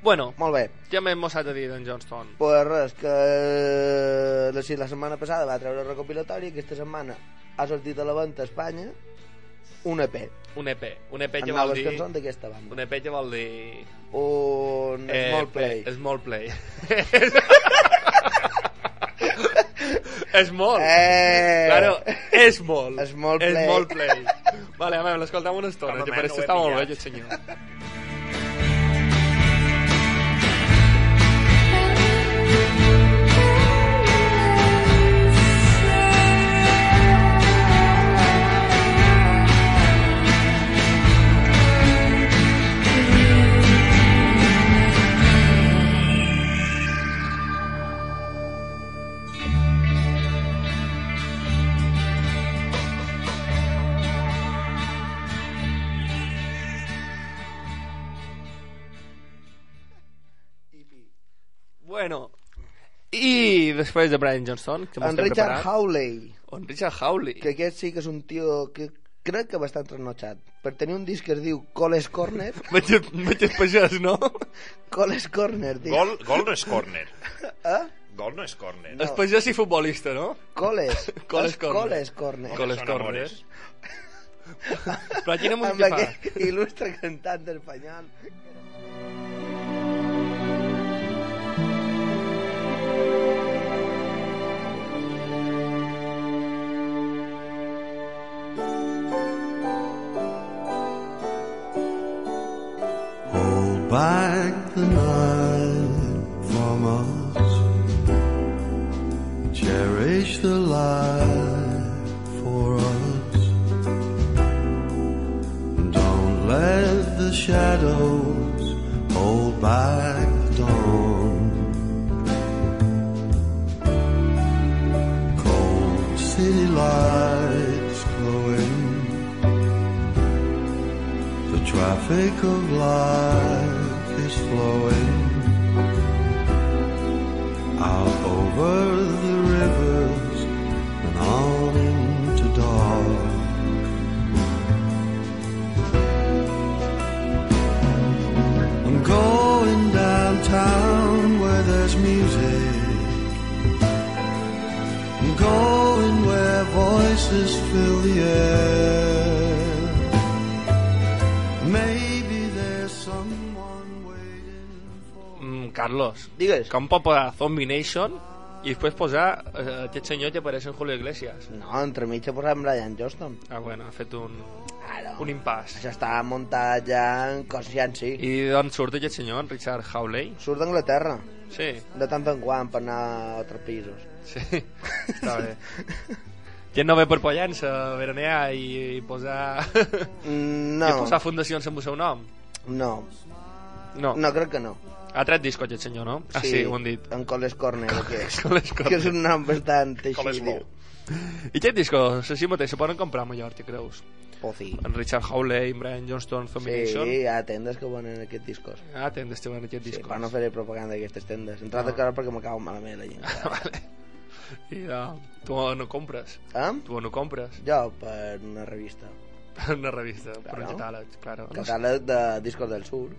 Speaker 2: Bueno,
Speaker 1: Molt bé,
Speaker 2: ja m'hem mossat a dir d'en Johnston.
Speaker 1: pues res, que la, sí, la setmana passada va treure recopilatori, aquesta setmana ha sortit a la venda a Espanya un EP,
Speaker 2: Un EP. Un EP que
Speaker 1: amb
Speaker 2: vol dir...
Speaker 1: cançons d'aquesta banda.
Speaker 2: Un EP que vol dir...
Speaker 1: Un Small Play.
Speaker 2: Small Play. Small.
Speaker 1: Eh.
Speaker 2: Claro, Small.
Speaker 1: Small Play.
Speaker 2: Small Play. Vale, a veure, l'escoltam una estona,
Speaker 11: Home,
Speaker 2: que
Speaker 11: man,
Speaker 2: per
Speaker 11: no
Speaker 2: això està molt bé, aquest senyor. Bueno, i després de Brian Johnston, que
Speaker 1: En Richard
Speaker 2: preparant...
Speaker 1: Howley,
Speaker 2: En Richard Howley.
Speaker 1: que aquest sí que és un tio que crec que bastant trasnotxat. Per tenir un disc que es diu Coles Corner,
Speaker 2: el pagès, no?
Speaker 1: Coles Corner, tio.
Speaker 11: Gol, gol no és corner.
Speaker 1: Eh?
Speaker 11: Gol no és corner.
Speaker 2: El pagès i futbolista, no?
Speaker 1: Coles.
Speaker 2: Coles Corner.
Speaker 1: Coles Corner.
Speaker 2: Coles Corner. Però quina
Speaker 1: Amb
Speaker 2: música fa?
Speaker 1: aquest il·lustre cantant espanyol.
Speaker 3: Back the night from us. Cherish the light for us. Don't let the shadows hold back the dawn. Cold city lights glowing, the traffic of life flowing out over the rivers and on into dark. I'm going downtown where there's music. I'm going where voices fill the air.
Speaker 2: Carlos,
Speaker 1: Digues.
Speaker 2: com pot posar Zombie Nation i després posar eh, aquest senyor que apareix en Julio Iglesias?
Speaker 1: No, entre mig he posat Brian Johnston.
Speaker 2: Ah, bueno, ha fet un,
Speaker 1: Claro.
Speaker 2: un impàs.
Speaker 1: Això està muntat ja en coses ja en si.
Speaker 2: I d'on surt aquest senyor, en Richard Hawley?
Speaker 1: Surt d'Anglaterra,
Speaker 2: Sí,
Speaker 1: de tant en quant, per anar a altres països.
Speaker 2: sí, està bé. Que no ve per Pollença, veranear i, i posar...
Speaker 1: Mm, No,
Speaker 2: I posar fundacions amb el seu nom?
Speaker 1: no,
Speaker 2: No.
Speaker 1: no, crec que no.
Speaker 2: Ha tret discos aquest senyor, no? Ah, sí, ho han dit.
Speaker 1: En Coles Corner, que,
Speaker 2: Coles Corner.
Speaker 1: que és un nom bastant així.
Speaker 2: Com és
Speaker 1: diu.
Speaker 2: bo. I aquest disco, així mateix, se poden comprar a Mallorca, creus?
Speaker 1: Oh, sí.
Speaker 2: En Richard Hawley, en Brian Johnston, Combination.
Speaker 1: Sí, hi ha tendes que venen aquests discos.
Speaker 2: Ah, tendes, te van aquest
Speaker 1: Sí,
Speaker 2: discos.
Speaker 1: per no fer propaganda d'aquestes tendes. Entre altres coses perquè m'acabo malament la gent.
Speaker 2: vale. I ja, tu no compres.
Speaker 1: Eh?
Speaker 2: Tu no compres.
Speaker 1: Jo, per una revista.
Speaker 2: Una revista, per un
Speaker 1: Claro.
Speaker 2: catàleg, claro. No.
Speaker 1: Catàleg de Discos del Sur,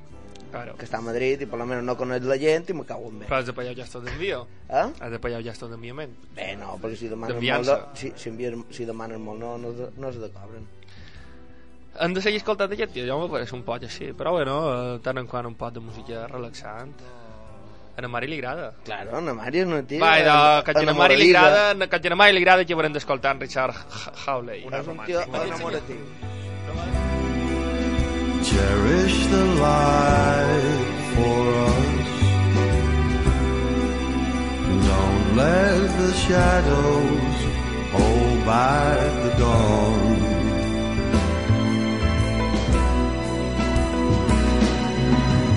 Speaker 2: Claro.
Speaker 1: que està a Madrid i per lo menos no coneix la gent i me cago en bé.
Speaker 2: Però has de pagar gastos d'envio.
Speaker 1: Eh?
Speaker 2: Has de pagar gastos d'enviament.
Speaker 1: Bé, no, perquè si demanes molt... De, si, si, envies, si demanes molt, no, no, no es de cobren.
Speaker 2: Hem de seguir escoltant aquest tio, jo me pareix un poc així, però bueno, eh, tant en quant un pot de música relaxant. A na Mari li agrada.
Speaker 1: Claro, na Mari és una tia...
Speaker 2: Va, de, que a na Mari li agrada, que a na Mari li agrada que haurem d'escoltar en Richard Hawley.
Speaker 1: És un tio enamoratiu.
Speaker 3: Cherish the light for us. Don't let the shadows hold back the dawn.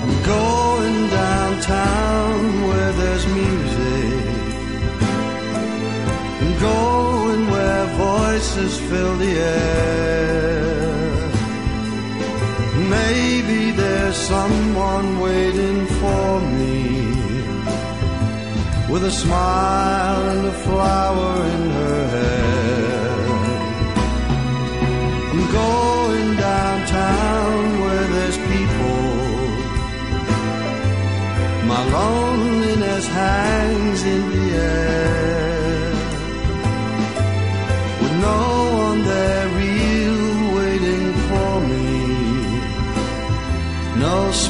Speaker 3: I'm going downtown where there's music. I'm going where voices fill the air. Someone waiting for me with a smile and a flower in her hair. I'm going downtown where there's people. My loneliness hangs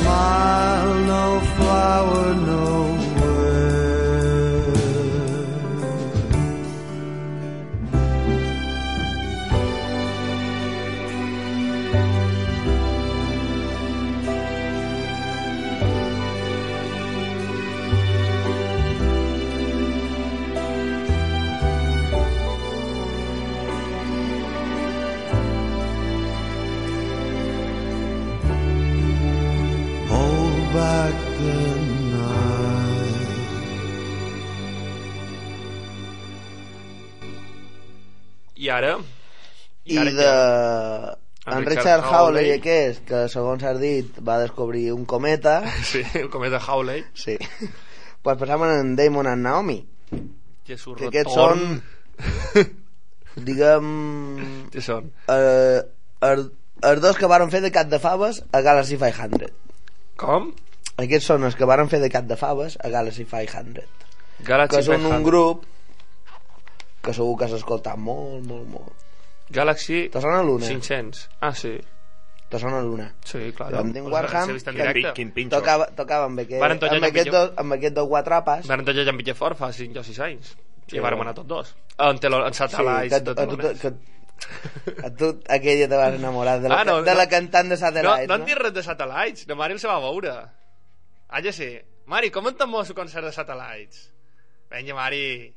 Speaker 3: smile,
Speaker 2: I
Speaker 1: de...
Speaker 2: què?
Speaker 1: En Richard Hawley aquest, que segons has dit va descobrir un cometa,
Speaker 2: Sí, el cometa Hawley.
Speaker 1: sí. pues passam en Damon and Naomi,
Speaker 2: Que és
Speaker 1: que aquests són, diguem,
Speaker 2: Què són?
Speaker 1: eh, els, els dos que varen fer de cap de faves a Galaxy 500.
Speaker 2: Com?
Speaker 1: Aquests són els que varen fer de cap de faves a Galaxy 500.
Speaker 2: Galaxy
Speaker 1: que són
Speaker 2: 500.
Speaker 1: un grup que segur que has escoltat molt, molt, molt.
Speaker 2: Galaxy
Speaker 1: Te sona l'una?
Speaker 2: 500. Ah, sí.
Speaker 1: Te sona l'una?
Speaker 2: Sí, clar.
Speaker 1: Amb Tim Warham,
Speaker 2: directe.
Speaker 11: Quin pinxo.
Speaker 1: Tocava, tocava amb, aquest,
Speaker 2: Varen
Speaker 1: amb,
Speaker 2: amb
Speaker 1: aquest dos, amb aquest dos guatrapes.
Speaker 2: Van tocar en Pitjafort fa 5 o 6 anys.
Speaker 1: Sí,
Speaker 2: I
Speaker 1: bueno.
Speaker 2: anar tots dos. En, telo, en Satellites,
Speaker 1: que,
Speaker 2: sí,
Speaker 1: a, tu, que, a tu aquell dia te vas enamorar de la,
Speaker 2: Ah, no,
Speaker 1: de la
Speaker 2: no.
Speaker 1: cantant de
Speaker 2: No,
Speaker 1: Satellites,
Speaker 2: no en dius res de Satellites. La Mari el se va veure. Ah, ja sé. Mari, com en el concert de Satellites? Vinga, Mari.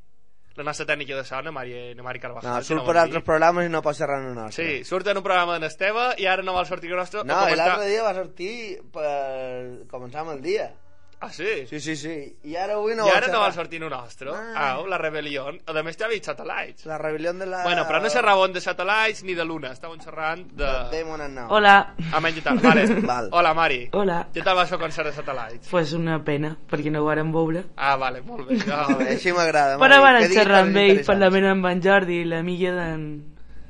Speaker 2: La nostra tècnica de son, la Mari, la Mari Carvajal.
Speaker 1: No, surt
Speaker 2: no
Speaker 1: per altres programes i no pot xerrar en el nostre.
Speaker 2: Sí, surt en un programa d'en Esteve i ara no vol sortir el nostre.
Speaker 1: No,
Speaker 2: comentar-
Speaker 1: l'altre dia va sortir per començar amb el dia.
Speaker 2: Ah, sí?
Speaker 1: Sí, sí, sí. I ara avui no
Speaker 2: I ara no va sortir un nostre. Ah, la rebel·lió. A més, ja ha vist Satellites.
Speaker 1: La rebel·lió de la...
Speaker 2: Bueno, però no xerràvem de Satellites ni de Luna. Estàvem xerrant de...
Speaker 1: Demon and Now.
Speaker 12: Hola.
Speaker 2: A menys tard, vale.
Speaker 1: Val.
Speaker 2: Hola, Mari.
Speaker 12: Hola.
Speaker 2: Què tal va el concert de Satellites?
Speaker 12: Pues una pena, perquè no ho varen veure.
Speaker 2: Ah, vale, molt bé.
Speaker 1: Molt bé, així m'agrada.
Speaker 12: Però van xerrar amb ell,
Speaker 1: interessants.
Speaker 12: parlament amb en Jordi i l'amiga d'en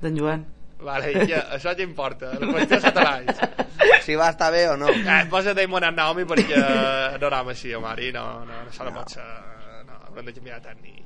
Speaker 12: d'en Joan.
Speaker 2: Vale, ja, això ja importa. La qüestió de Satellites.
Speaker 1: Si va estar bé o no.
Speaker 2: Eh, posa Damon and Naomi perquè no anem així, Mari. No, no, això no, pot ser... No, haurem de canviar de tècnic.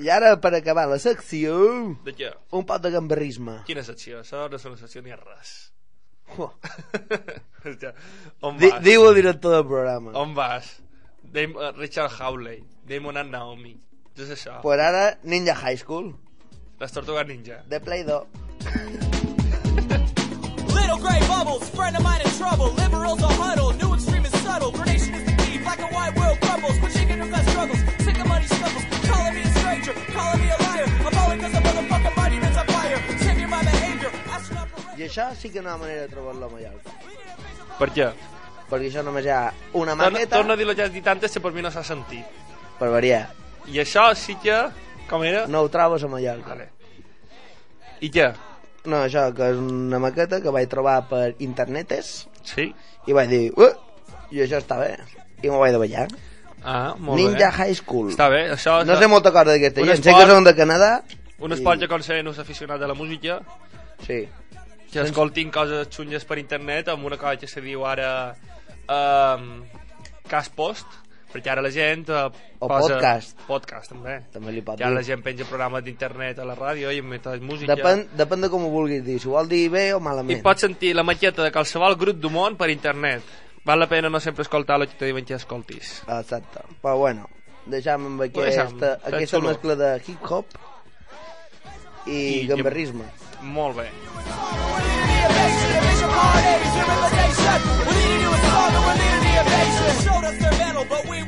Speaker 2: I ara,
Speaker 1: per acabar la secció,
Speaker 2: De què?
Speaker 1: un pot de gambarrisme.
Speaker 2: Quina secció? Això no és una secció ni res.
Speaker 1: Oh.
Speaker 2: Hòstia, On
Speaker 1: Di
Speaker 2: vas?
Speaker 1: diu el director del programa.
Speaker 2: On vas? Dam uh, Richard Howley, Damon and Naomi. Què és això?
Speaker 1: Pues ara, Ninja High School,
Speaker 2: Les Tortugues Ninja.
Speaker 1: de Play-Doh.
Speaker 10: Little gray bubbles, friend of mine in trouble. Liberals are huddled, new
Speaker 1: això sí que no hi ha manera de trobar-lo a Mallorca.
Speaker 2: Per què?
Speaker 1: Perquè això només hi ha una maqueta
Speaker 2: torna a dir el que has dit antes, que per mi no s'ha sentit.
Speaker 1: per variar.
Speaker 2: I això sí que... Com era?
Speaker 1: No ho trobes a Mallorca.
Speaker 2: Vale. I què?
Speaker 1: No, això, que és una maqueta que vaig trobar per internetes
Speaker 2: Sí?
Speaker 1: i vaig dir, uh, i això està bé. I m'ho vaig de ballar.
Speaker 2: Ah, molt
Speaker 1: Ninja
Speaker 2: bé.
Speaker 1: High School.
Speaker 2: Està bé, això...
Speaker 1: No sé molta cosa d'aquesta gent. Sé
Speaker 2: esport-
Speaker 1: que són de Canadà.
Speaker 2: Un esport que aconsegueix uns aficionats a la música
Speaker 1: Sí.
Speaker 2: Que escoltin coses xunges per internet amb una cosa que se diu ara um, cas post perquè ara la gent uh,
Speaker 1: O podcast.
Speaker 2: podcast també
Speaker 1: També li pot
Speaker 2: que ara la
Speaker 1: dir.
Speaker 2: gent penja programes d'internet a la ràdio i emet música
Speaker 1: Depèn, depèn de com ho vulguis dir. Si ho vol dir bé o
Speaker 2: i
Speaker 1: malament.
Speaker 2: pots sentir la maqueta de qualsevol grup du món per internet Val la pena no sempre escoltar el que te diuen que escoltis.
Speaker 1: Exacte. Però bueno, deixam amb aquesta, aquesta mescla de hip-hop i,
Speaker 2: I-
Speaker 1: gamberrisme.
Speaker 2: Molt bé.
Speaker 10: Showed us their metal, but we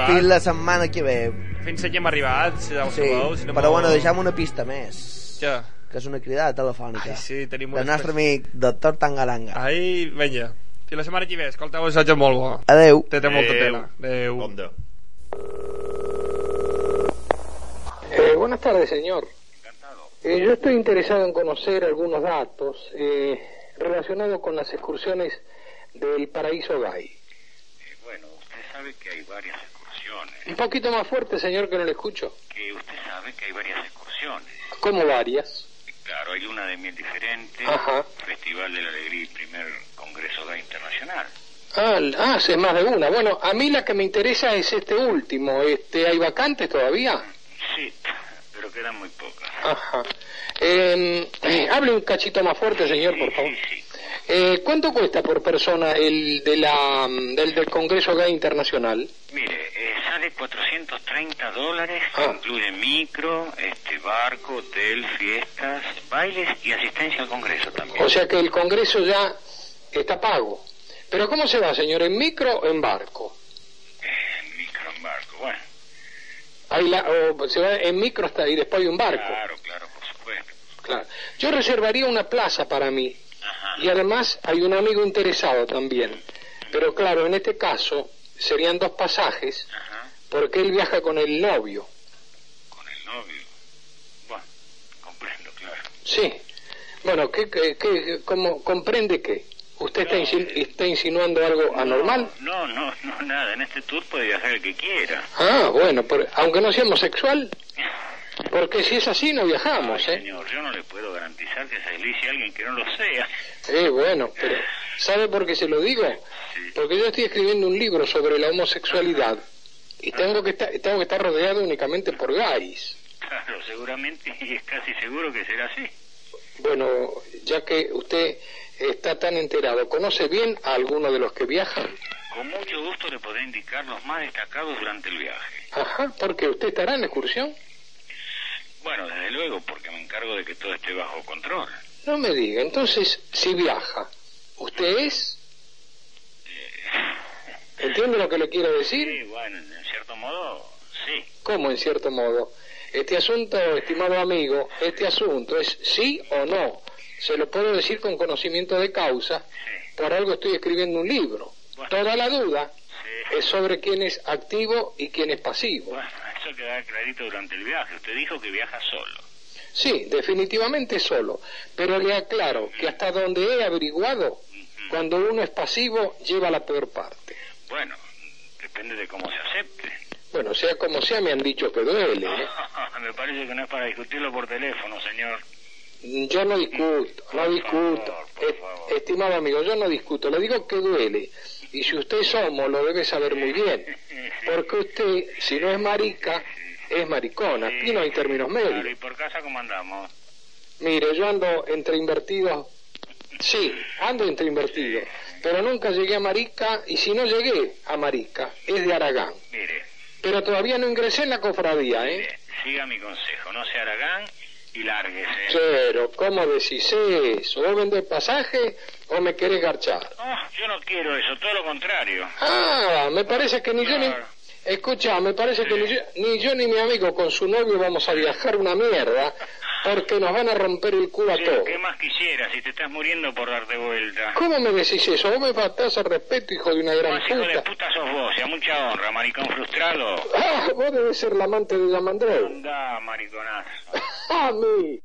Speaker 2: arribat.
Speaker 1: Fins la setmana que ve.
Speaker 2: Fins aquí hem arribat, si ja ho
Speaker 1: Sí,
Speaker 2: sabeu. Si no
Speaker 1: però bueno, deixam una pista més.
Speaker 2: Què?
Speaker 1: Que és una cridada telefònica.
Speaker 2: Ai, sí, tenim
Speaker 1: Del
Speaker 2: una
Speaker 1: nostre amic, doctor Tangalanga.
Speaker 2: Ai, vinga. Fins la setmana que ve. Escolteu, un assaig molt bo.
Speaker 1: Adeu.
Speaker 2: Té, té molta pena. Adeu.
Speaker 11: De?
Speaker 13: Eh, buenas tardes, señor. Eh, yo estoy interesado en conocer algunos datos eh, relacionados con las excursiones del Paraíso Gay.
Speaker 14: Sabe que hay varias excursiones.
Speaker 13: Un poquito más fuerte, señor, que no le escucho.
Speaker 14: Que usted sabe que hay varias excursiones.
Speaker 13: ¿Cómo varias?
Speaker 14: Claro, hay luna de miel diferente,
Speaker 13: Ajá.
Speaker 14: Festival de la Alegría y primer Congreso Gay Internacional.
Speaker 13: Ah, ah, hace más de una. Bueno, a mí la que me interesa es este último. Este, ¿Hay vacantes todavía?
Speaker 14: Sí, pero quedan muy pocas.
Speaker 13: Ajá. Eh, eh, hable un cachito más fuerte, señor, por favor. Eh, ¿Cuánto cuesta por persona el de la, mm, del, del Congreso Gay Internacional?
Speaker 14: Mire, eh, sale 430 dólares,
Speaker 13: Ah.
Speaker 14: incluye micro, este barco, hotel, fiestas, bailes y asistencia al Congreso también.
Speaker 13: O sea que el Congreso ya está pago. Pero ¿cómo se va, señor? ¿En micro o en barco?
Speaker 14: micro en barco, bueno.
Speaker 13: La, se va en micro hasta y después hay un barco.
Speaker 14: Claro, claro, por supuesto.
Speaker 13: Claro. Yo reservaría una plaza para mí. Y además hay un amigo interesado también. Pero claro, en este caso serían dos pasajes porque él viaja con el novio.
Speaker 14: Con el novio. Bueno, comprendo, claro.
Speaker 13: Sí. Bueno, ¿qué, qué, qué- cómo, ¿comprende qué? ¿Usted está, insin- está insinuando algo anormal?
Speaker 14: No, no, no, nada. En este tour puede viajar el que quiera.
Speaker 13: Ah, bueno, aunque no sea homosexual. Porque si es así no viajamos,
Speaker 14: Ay,
Speaker 13: ¿eh?
Speaker 14: señor, yo no le puedo garantizar que se deslice a alguien que no lo sea.
Speaker 13: Sí, bueno, pero ¿sabe por qué se lo digo? Porque yo estoy escribiendo un libro sobre la homosexualidad y tengo que estar, tengo que estar rodeado únicamente por gays.
Speaker 14: Claro, seguramente y es casi seguro que será así.
Speaker 13: Bueno, ya que usted está tan enterado, ¿conoce bien a alguno de los que viajan?
Speaker 14: Con mucho gusto le podré indicar los más destacados durante el viaje.
Speaker 13: Ajá, porque usted estará en excursión.
Speaker 14: Bueno, desde luego, porque me encargo de que todo esté bajo control.
Speaker 13: No me diga, entonces, si viaja, ¿usted es? ¿Entiende lo que le quiero decir?
Speaker 14: Sí, bueno, en cierto modo, sí.
Speaker 13: ¿Cómo, en cierto modo? Este asunto, estimado amigo, este asunto es sí o no. Se lo puedo decir con conocimiento de causa. Por algo estoy escribiendo un libro. Toda la duda es sobre quién es activo y quién es pasivo.
Speaker 14: Bueno, eso quedará clarito durante el viaje. Usted dijo que viaja solo.
Speaker 15: Sí, definitivamente solo. Pero le aclaro que hasta donde he averiguado, cuando uno es pasivo, lleva la peor parte.
Speaker 14: Bueno, depende de cómo se acepte.
Speaker 15: Bueno, sea como sea, me han dicho que duele. ¿eh?
Speaker 14: Me parece que no es para discutirlo por teléfono, señor.
Speaker 15: Yo no discuto, no discuto. Estimado amigo, yo no discuto, le digo que duele. Y si usted es homo, lo debe saber muy bien. Porque usted, si no es marica, es maricona. Aquí no hay términos
Speaker 14: Claro,
Speaker 15: medios.
Speaker 14: ¿y por casa cómo andamos?
Speaker 15: Mire, yo ando entre invertidos. Sí, ando entre invertidos. Pero nunca llegué a marica, y si no llegué a marica, es de Aragán.
Speaker 14: Mire,
Speaker 15: Pero todavía no ingresé en la cofradía, ¿eh?
Speaker 14: siga mi consejo, no sea Aragán y lárguese.
Speaker 15: Pero, ¿cómo decís eso? ¿Vos vendés pasaje o me querés garchar?
Speaker 14: Ah, yo no quiero eso, todo lo contrario.
Speaker 15: Ah, me parece que ni yo ni... Escucha, me parece que ni yo, ni yo ni mi amigo con su novio vamos a viajar una mierda porque nos van a romper el culo a
Speaker 14: Sí,
Speaker 15: todos.
Speaker 14: ¿Qué más quisiera si te estás muriendo por darte vuelta?
Speaker 15: ¿Cómo me decís eso? Vos me faltás el respeto, hijo de una gran
Speaker 14: Más hijo de
Speaker 15: puta.
Speaker 14: puta sos vos, y a mucha honra, maricón frustrado.
Speaker 15: Ah, vos debes ser la amante de Yamandreu.
Speaker 14: Anda, mariconazo.
Speaker 15: A mí.